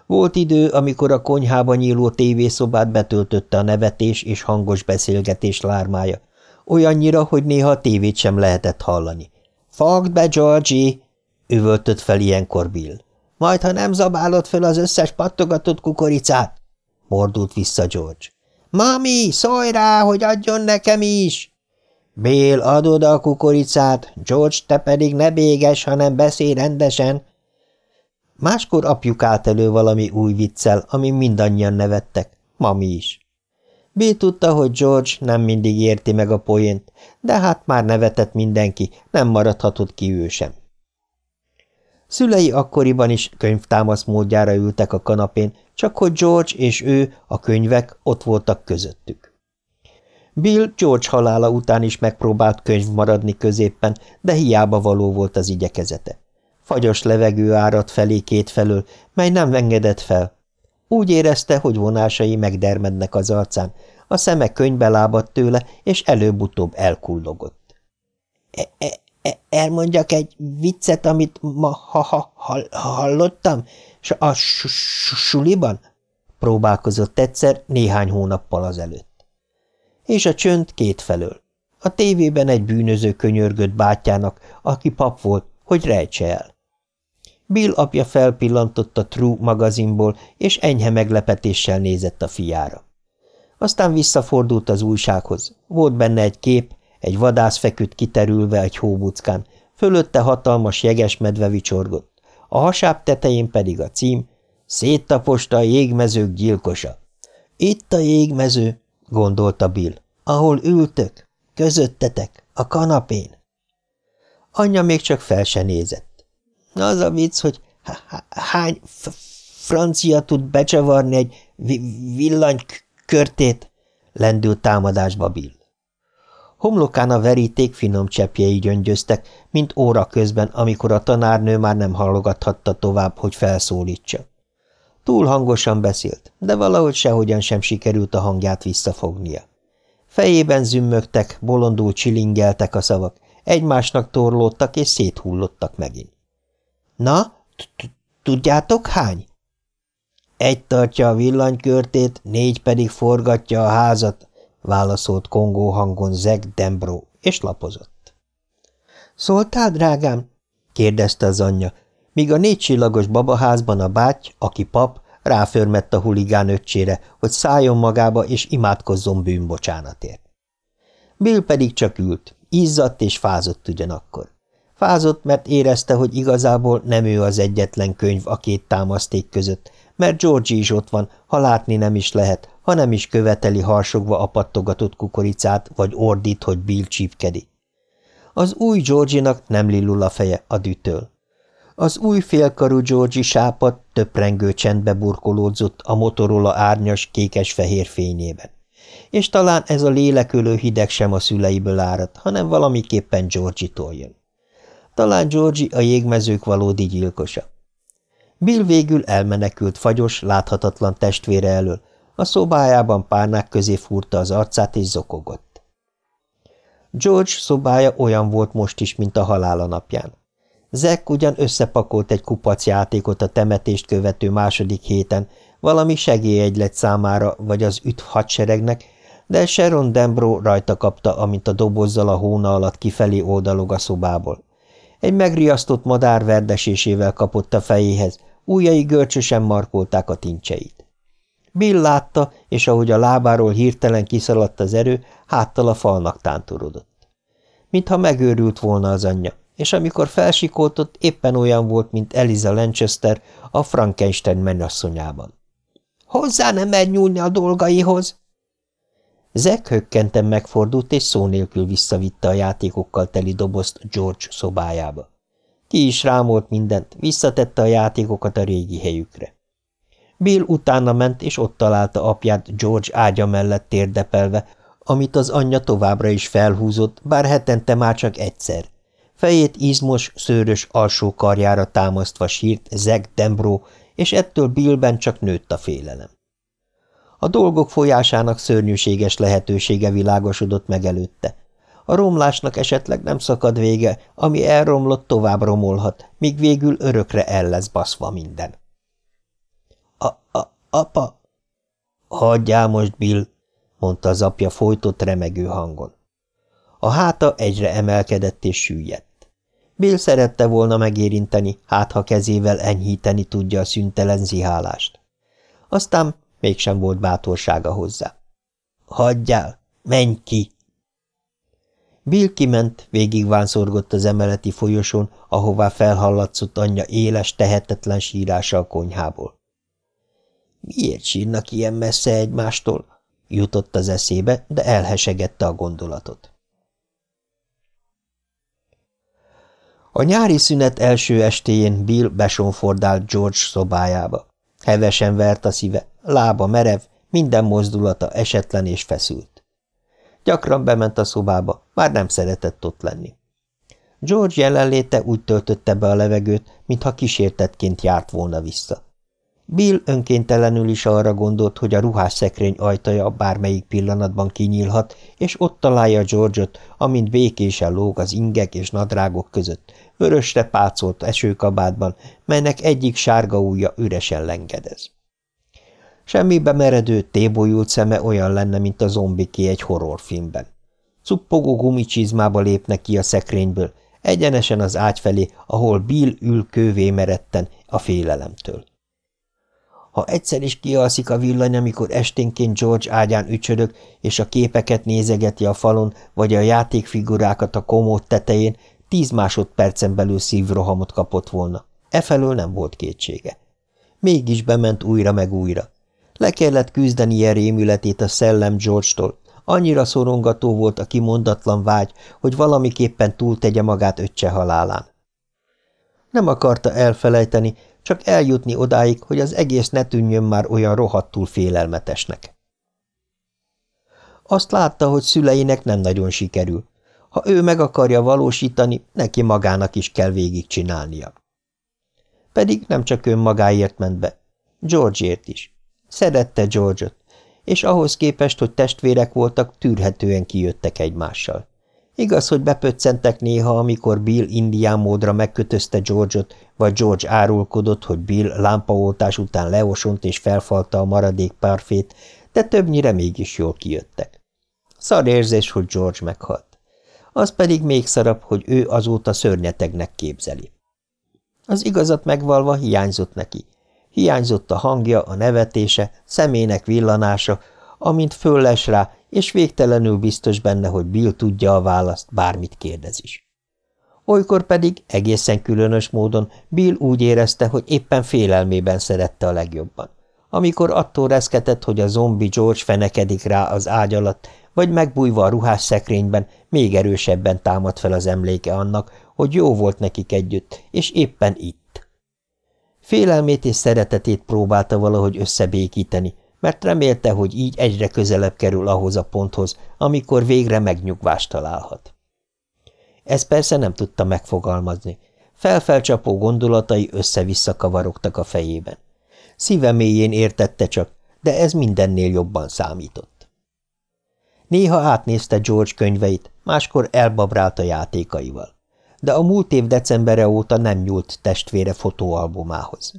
Volt idő, amikor a konyhába nyíló tévészobát betöltötte a nevetés és hangos beszélgetés lármája, olyannyira, hogy néha a tévét sem lehetett hallani. – Fogd be, Georgie! – üvöltött fel ilyenkor Bill. – Majd, ha nem zabálod fel az összes pattogatott kukoricát! – mordult vissza George. – Mami, szólj rá, hogy adjon nekem is! – Bill, adod a kukoricát, George, te pedig ne béges, hanem beszélj rendesen! Máskor apjuk állt elő valami új viccel, ami mindannyian nevettek, mami is. Bill tudta, hogy George nem mindig érti meg a poént, de hát már nevetett mindenki, nem maradhatott ki ő sem. Szülei akkoriban is könyvtámasz módjára ültek a kanapén, csak hogy George és ő, a könyvek ott voltak közöttük. Bill George halála után is megpróbált könyv maradni középpen, de hiába való volt az igyekezete. Fagyos levegő árad felé kétfelől, mely nem engedett fel, úgy érezte, hogy vonásai megdermednek az arcán, a szeme könybe lábadt tőle, és előbb-utóbb elkullogott. -e -e Elmondjak egy viccet, amit ma ha -ha hallottam, s a suliban? Próbálkozott egyszer néhány hónappal azelőtt. És a csönd kétfelől. A tévében egy bűnöző könyörgött bátyának, aki pap volt, hogy rejtse el. Bill apja felpillantott a True magazinból, és enyhe meglepetéssel nézett a fiára. Aztán visszafordult az újsághoz. Volt benne egy kép, egy vadász feküdt kiterülve egy hóbuckán, fölötte hatalmas jeges medve vicsorgott, a hasáb tetején pedig a cím Széttaposta a jégmezők gyilkosa. Itt a jégmező, gondolta Bill, ahol ültök, közöttetek, a kanapén. Anyja még csak fel se nézett. Az a vicc, hogy hány francia tud becsavarni egy villanykörtét, lendült támadásba Bill. Homlokán a veríték finom cseppjei gyöngyöztek, mint óra közben, amikor a tanárnő már nem hallogathatta tovább, hogy felszólítsa. Túl hangosan beszélt, de valahogy sehogyan sem sikerült a hangját visszafognia. Fejében zümmögtek, bolondul csilingeltek a szavak, egymásnak torlódtak és széthullottak megint. Na, tudjátok hány? Egy tartja a villanykörtét, négy pedig forgatja a házat, válaszolt kongó hangon Zeg Dembro, és lapozott. Szóltál, drágám? kérdezte az anyja, míg a négy csillagos babaházban a báty, aki pap, ráförmett a huligán öccsére, hogy szálljon magába és imádkozzon bűnbocsánatért. Bill pedig csak ült, izzadt és fázott ugyanakkor. Fázott, mert érezte, hogy igazából nem ő az egyetlen könyv a két támaszték között, mert Georgie is ott van, ha látni nem is lehet, ha nem is követeli harsogva a pattogatott kukoricát, vagy ordít, hogy Bill csípkedi. Az új Georginak nem lillul a feje a dütől. Az új félkarú Georgi sápat töprengő csendbe burkolódzott a motorola árnyas, kékes-fehér fényében. És talán ez a lélekölő hideg sem a szüleiből árad, hanem valamiképpen Georgi-tól jön. Talán Georgi a jégmezők valódi gyilkosa. Bill végül elmenekült fagyos, láthatatlan testvére elől, a szobájában párnák közé fúrta az arcát és zokogott. George szobája olyan volt most is, mint a halála napján. Zack ugyan összepakolt egy kupac játékot a temetést követő második héten, valami segélyegylet számára vagy az ütv hadseregnek, de Sharon Dembro rajta kapta, amint a dobozzal a hóna alatt kifelé oldalog a szobából. Egy megriasztott madár verdesésével kapott a fejéhez, ujjai görcsösen markolták a tincseit. Bill látta, és ahogy a lábáról hirtelen kiszaladt az erő, háttal a falnak tántorodott. Mintha megőrült volna az anyja, és amikor felsikoltott, éppen olyan volt, mint Eliza Lanchester a Frankenstein menasszonyában. – Hozzá nem mer nyúlni a dolgaihoz! Zek hökkenten megfordult, és szó nélkül visszavitte a játékokkal teli dobozt George szobájába. Ki is rámolt mindent, visszatette a játékokat a régi helyükre. Bill utána ment, és ott találta apját George ágya mellett térdepelve, amit az anyja továbbra is felhúzott, bár hetente már csak egyszer. Fejét izmos, szőrös alsó karjára támasztva sírt Zeg Dembro, és ettől Billben csak nőtt a félelem. A dolgok folyásának szörnyűséges lehetősége világosodott meg előtte. A romlásnak esetleg nem szakad vége, ami elromlott, tovább romolhat, míg végül örökre el lesz baszva minden. Apa? Hagyjál most, Bill, mondta az apja folytott remegő hangon. A háta egyre emelkedett és süllyedt. Bill szerette volna megérinteni, hát ha kezével enyhíteni tudja a szüntelen zihálást. Aztán mégsem volt bátorsága hozzá. Hagyjál, menj ki! Bill kiment, végigvánszorgott az emeleti folyosón, ahová felhallatszott anyja éles, tehetetlen sírása a konyhából. Miért sírnak ilyen messze egymástól? jutott az eszébe, de elhesegette a gondolatot. A nyári szünet első estéjén Bill besonfordált George szobájába. Hevesen vert a szíve, lába merev, minden mozdulata esetlen és feszült. Gyakran bement a szobába, már nem szeretett ott lenni. George jelenléte úgy töltötte be a levegőt, mintha kísértetként járt volna vissza. Bill önkéntelenül is arra gondolt, hogy a ruhásszekrény ajtaja bármelyik pillanatban kinyílhat, és ott találja George-ot, amint békésen lóg az ingek és nadrágok között, vörösre pácolt esőkabátban, melynek egyik sárga ujja üresen lengedez. Semmibe meredő, tébolyult szeme olyan lenne, mint a zombiké egy horrorfilmben. Cuppogó gumicsizmába lépnek ki a szekrényből, egyenesen az ágy felé, ahol Bill ül kővé meretten a félelemtől. Ha egyszer is kialszik a villany, amikor esténként George ágyán ücsörök, és a képeket nézegeti a falon, vagy a játékfigurákat a komód tetején, tíz másodpercen belül szívrohamot kapott volna. Efelől nem volt kétsége. Mégis bement újra meg újra. Le kellett küzdeni ilyen rémületét a szellem George-tól. Annyira szorongató volt a kimondatlan vágy, hogy valamiképpen túltegye magát öccse halálán. Nem akarta elfelejteni, csak eljutni odáig, hogy az egész ne tűnjön már olyan rohadtul félelmetesnek. Azt látta, hogy szüleinek nem nagyon sikerül. Ha ő meg akarja valósítani, neki magának is kell végigcsinálnia. Pedig nem csak önmagáért ment be, Georgeért is. Szerette George-ot, és ahhoz képest, hogy testvérek voltak, tűrhetően kijöttek egymással. Igaz, hogy bepöccentek néha, amikor Bill indián módra megkötözte George-ot, vagy George árulkodott, hogy Bill lámpaoltás után leosont és felfalta a maradék párfét, de többnyire mégis jól kijöttek. Szar érzés, hogy George meghalt. Az pedig még szarabb, hogy ő azóta szörnyetegnek képzeli. Az igazat megvalva hiányzott neki. Hiányzott a hangja, a nevetése, szemének villanása, amint fölles rá, és végtelenül biztos benne, hogy Bill tudja a választ, bármit kérdez is. Olykor pedig, egészen különös módon, Bill úgy érezte, hogy éppen félelmében szerette a legjobban. Amikor attól reszketett, hogy a zombi George fenekedik rá az ágy alatt, vagy megbújva a ruhás szekrényben, még erősebben támad fel az emléke annak, hogy jó volt nekik együtt, és éppen itt. Félelmét és szeretetét próbálta valahogy összebékíteni, mert remélte, hogy így egyre közelebb kerül ahhoz a ponthoz, amikor végre megnyugvást találhat. Ez persze nem tudta megfogalmazni. Felfelcsapó gondolatai össze-vissza kavarogtak a fejében. Szíve mélyén értette csak, de ez mindennél jobban számított. Néha átnézte George könyveit, máskor elbabrált a játékaival, de a múlt év decembere óta nem nyúlt testvére fotóalbumához.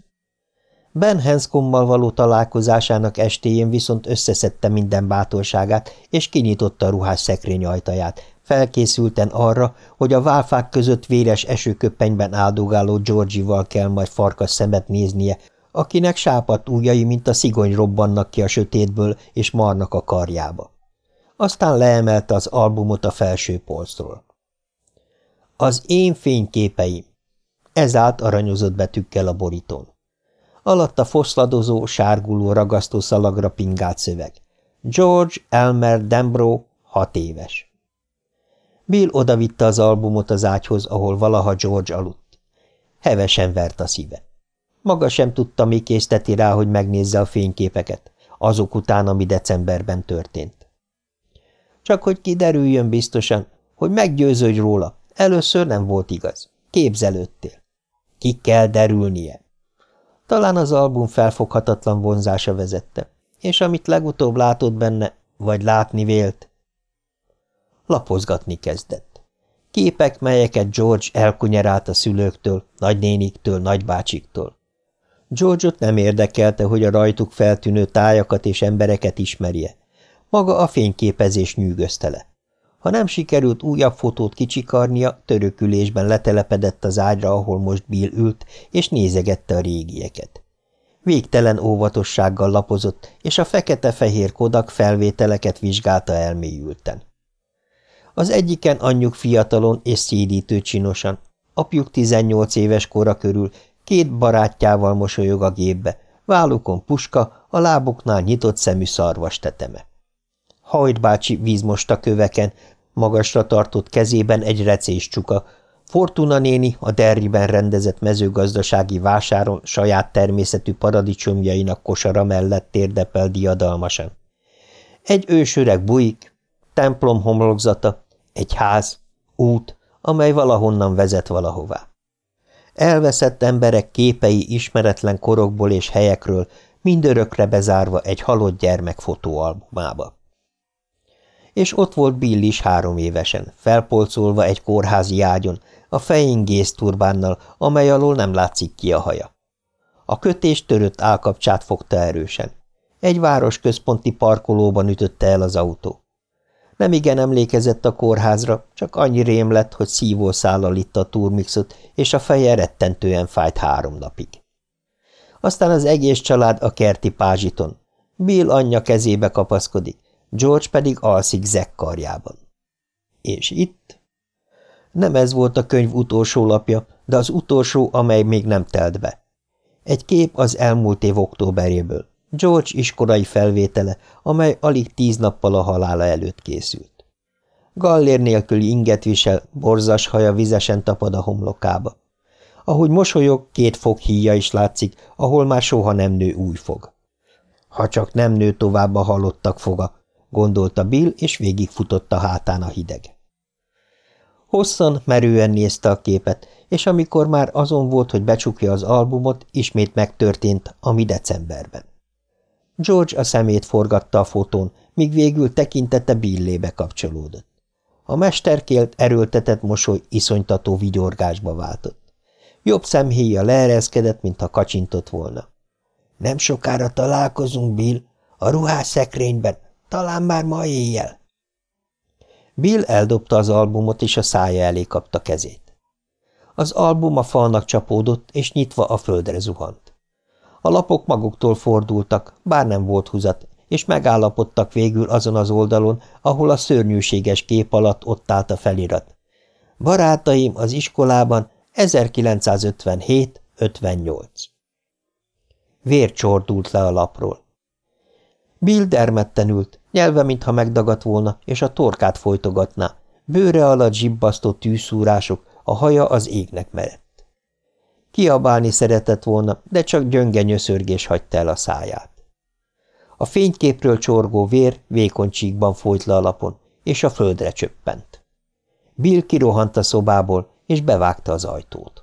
Ben Hanscommal való találkozásának estéjén viszont összeszedte minden bátorságát, és kinyitotta a ruhás szekrény ajtaját, felkészülten arra, hogy a válfák között véres esőköppenyben áldogáló Georgival kell majd farkas szemet néznie, akinek sápadt ujjai, mint a szigony robbannak ki a sötétből, és marnak a karjába. Aztán leemelte az albumot a felső polcról. Az én fényképeim. Ez állt aranyozott betűkkel a borítón. Alatta foszladozó, sárguló ragasztó szalagra pingált szöveg. George Elmer Dembro, hat éves. Bill odavitte az albumot az ágyhoz, ahol valaha George aludt. Hevesen vert a szíve. Maga sem tudta, mi készteti rá, hogy megnézze a fényképeket, azok után, ami decemberben történt. Csak hogy kiderüljön biztosan, hogy meggyőződj róla, először nem volt igaz. Képzelődtél. Ki kell derülnie. Talán az album felfoghatatlan vonzása vezette, és amit legutóbb látott benne, vagy látni vélt, lapozgatni kezdett. Képek, melyeket George elkunyerált a szülőktől, nagynéniktől, nagybácsiktól. George-ot nem érdekelte, hogy a rajtuk feltűnő tájakat és embereket ismerje. Maga a fényképezés nyűgözte le. Ha nem sikerült újabb fotót kicsikarnia, törökülésben letelepedett az ágyra, ahol most Bill ült, és nézegette a régieket. Végtelen óvatossággal lapozott, és a fekete-fehér kodak felvételeket vizsgálta elmélyülten. Az egyiken anyjuk fiatalon és szédítő csinosan, apjuk 18 éves kora körül két barátjával mosolyog a gépbe, vállukon puska, a lábuknál nyitott szemű szarvas teteme. Hajt bácsi vízmosta köveken, magasra tartott kezében egy recés csuka, Fortuna néni a Derriben rendezett mezőgazdasági vásáron saját természetű paradicsomjainak kosara mellett térdepel diadalmasan. Egy ősöreg bujik, templom homlokzata, egy ház, út, amely valahonnan vezet valahová. Elveszett emberek képei ismeretlen korokból és helyekről, mindörökre bezárva egy halott gyermek fotóalbumába. És ott volt Bill is három évesen, felpolcolva egy kórházi ágyon, a fején gézturbánnal, amely alól nem látszik ki a haja. A kötés törött állkapcsát fogta erősen. Egy városközponti parkolóban ütötte el az autó. Nem igen emlékezett a kórházra, csak annyi rém lett, hogy szívószállal itta a turmixot, és a feje rettentően fájt három napig. Aztán az egész család a kerti pázsiton. Bill anyja kezébe kapaszkodik, George pedig alszik Zack karjában. És itt? Nem ez volt a könyv utolsó lapja, de az utolsó, amely még nem telt be. Egy kép az elmúlt év októberéből. George iskolai felvétele, amely alig tíz nappal a halála előtt készült. Gallér nélküli inget visel, borzas haja vizesen tapad a homlokába. Ahogy mosolyog, két fog híja is látszik, ahol már soha nem nő új fog. Ha csak nem nő tovább a halottak foga, gondolta Bill, és végigfutott a hátán a hideg. Hosszan, merően nézte a képet, és amikor már azon volt, hogy becsukja az albumot, ismét megtörtént, ami decemberben. George a szemét forgatta a fotón, míg végül tekintete Billébe kapcsolódott. A mesterkélt, erőltetett mosoly iszonytató vigyorgásba váltott. Jobb szemhéja leereszkedett, mintha kacsintott volna. Nem sokára találkozunk, Bill, a ruhás szekrényben, talán már ma éjjel. Bill eldobta az albumot, és a szája elé kapta kezét. Az album a falnak csapódott, és nyitva a földre zuhant. A lapok maguktól fordultak, bár nem volt húzat, és megállapodtak végül azon az oldalon, ahol a szörnyűséges kép alatt ott állt a felirat. Barátaim az iskolában 1957-58. Vér csordult le a lapról. Bill dermedten ült, nyelve mintha megdagadt volna, és a torkát folytogatná. Bőre alatt zsibbasztó tűszúrások, a haja az égnek merett. Kiabálni szeretett volna, de csak gyönge nyöszörgés hagyta el a száját. A fényképről csorgó vér vékony csíkban folyt le a lapon, és a földre csöppent. Bill kirohant a szobából, és bevágta az ajtót.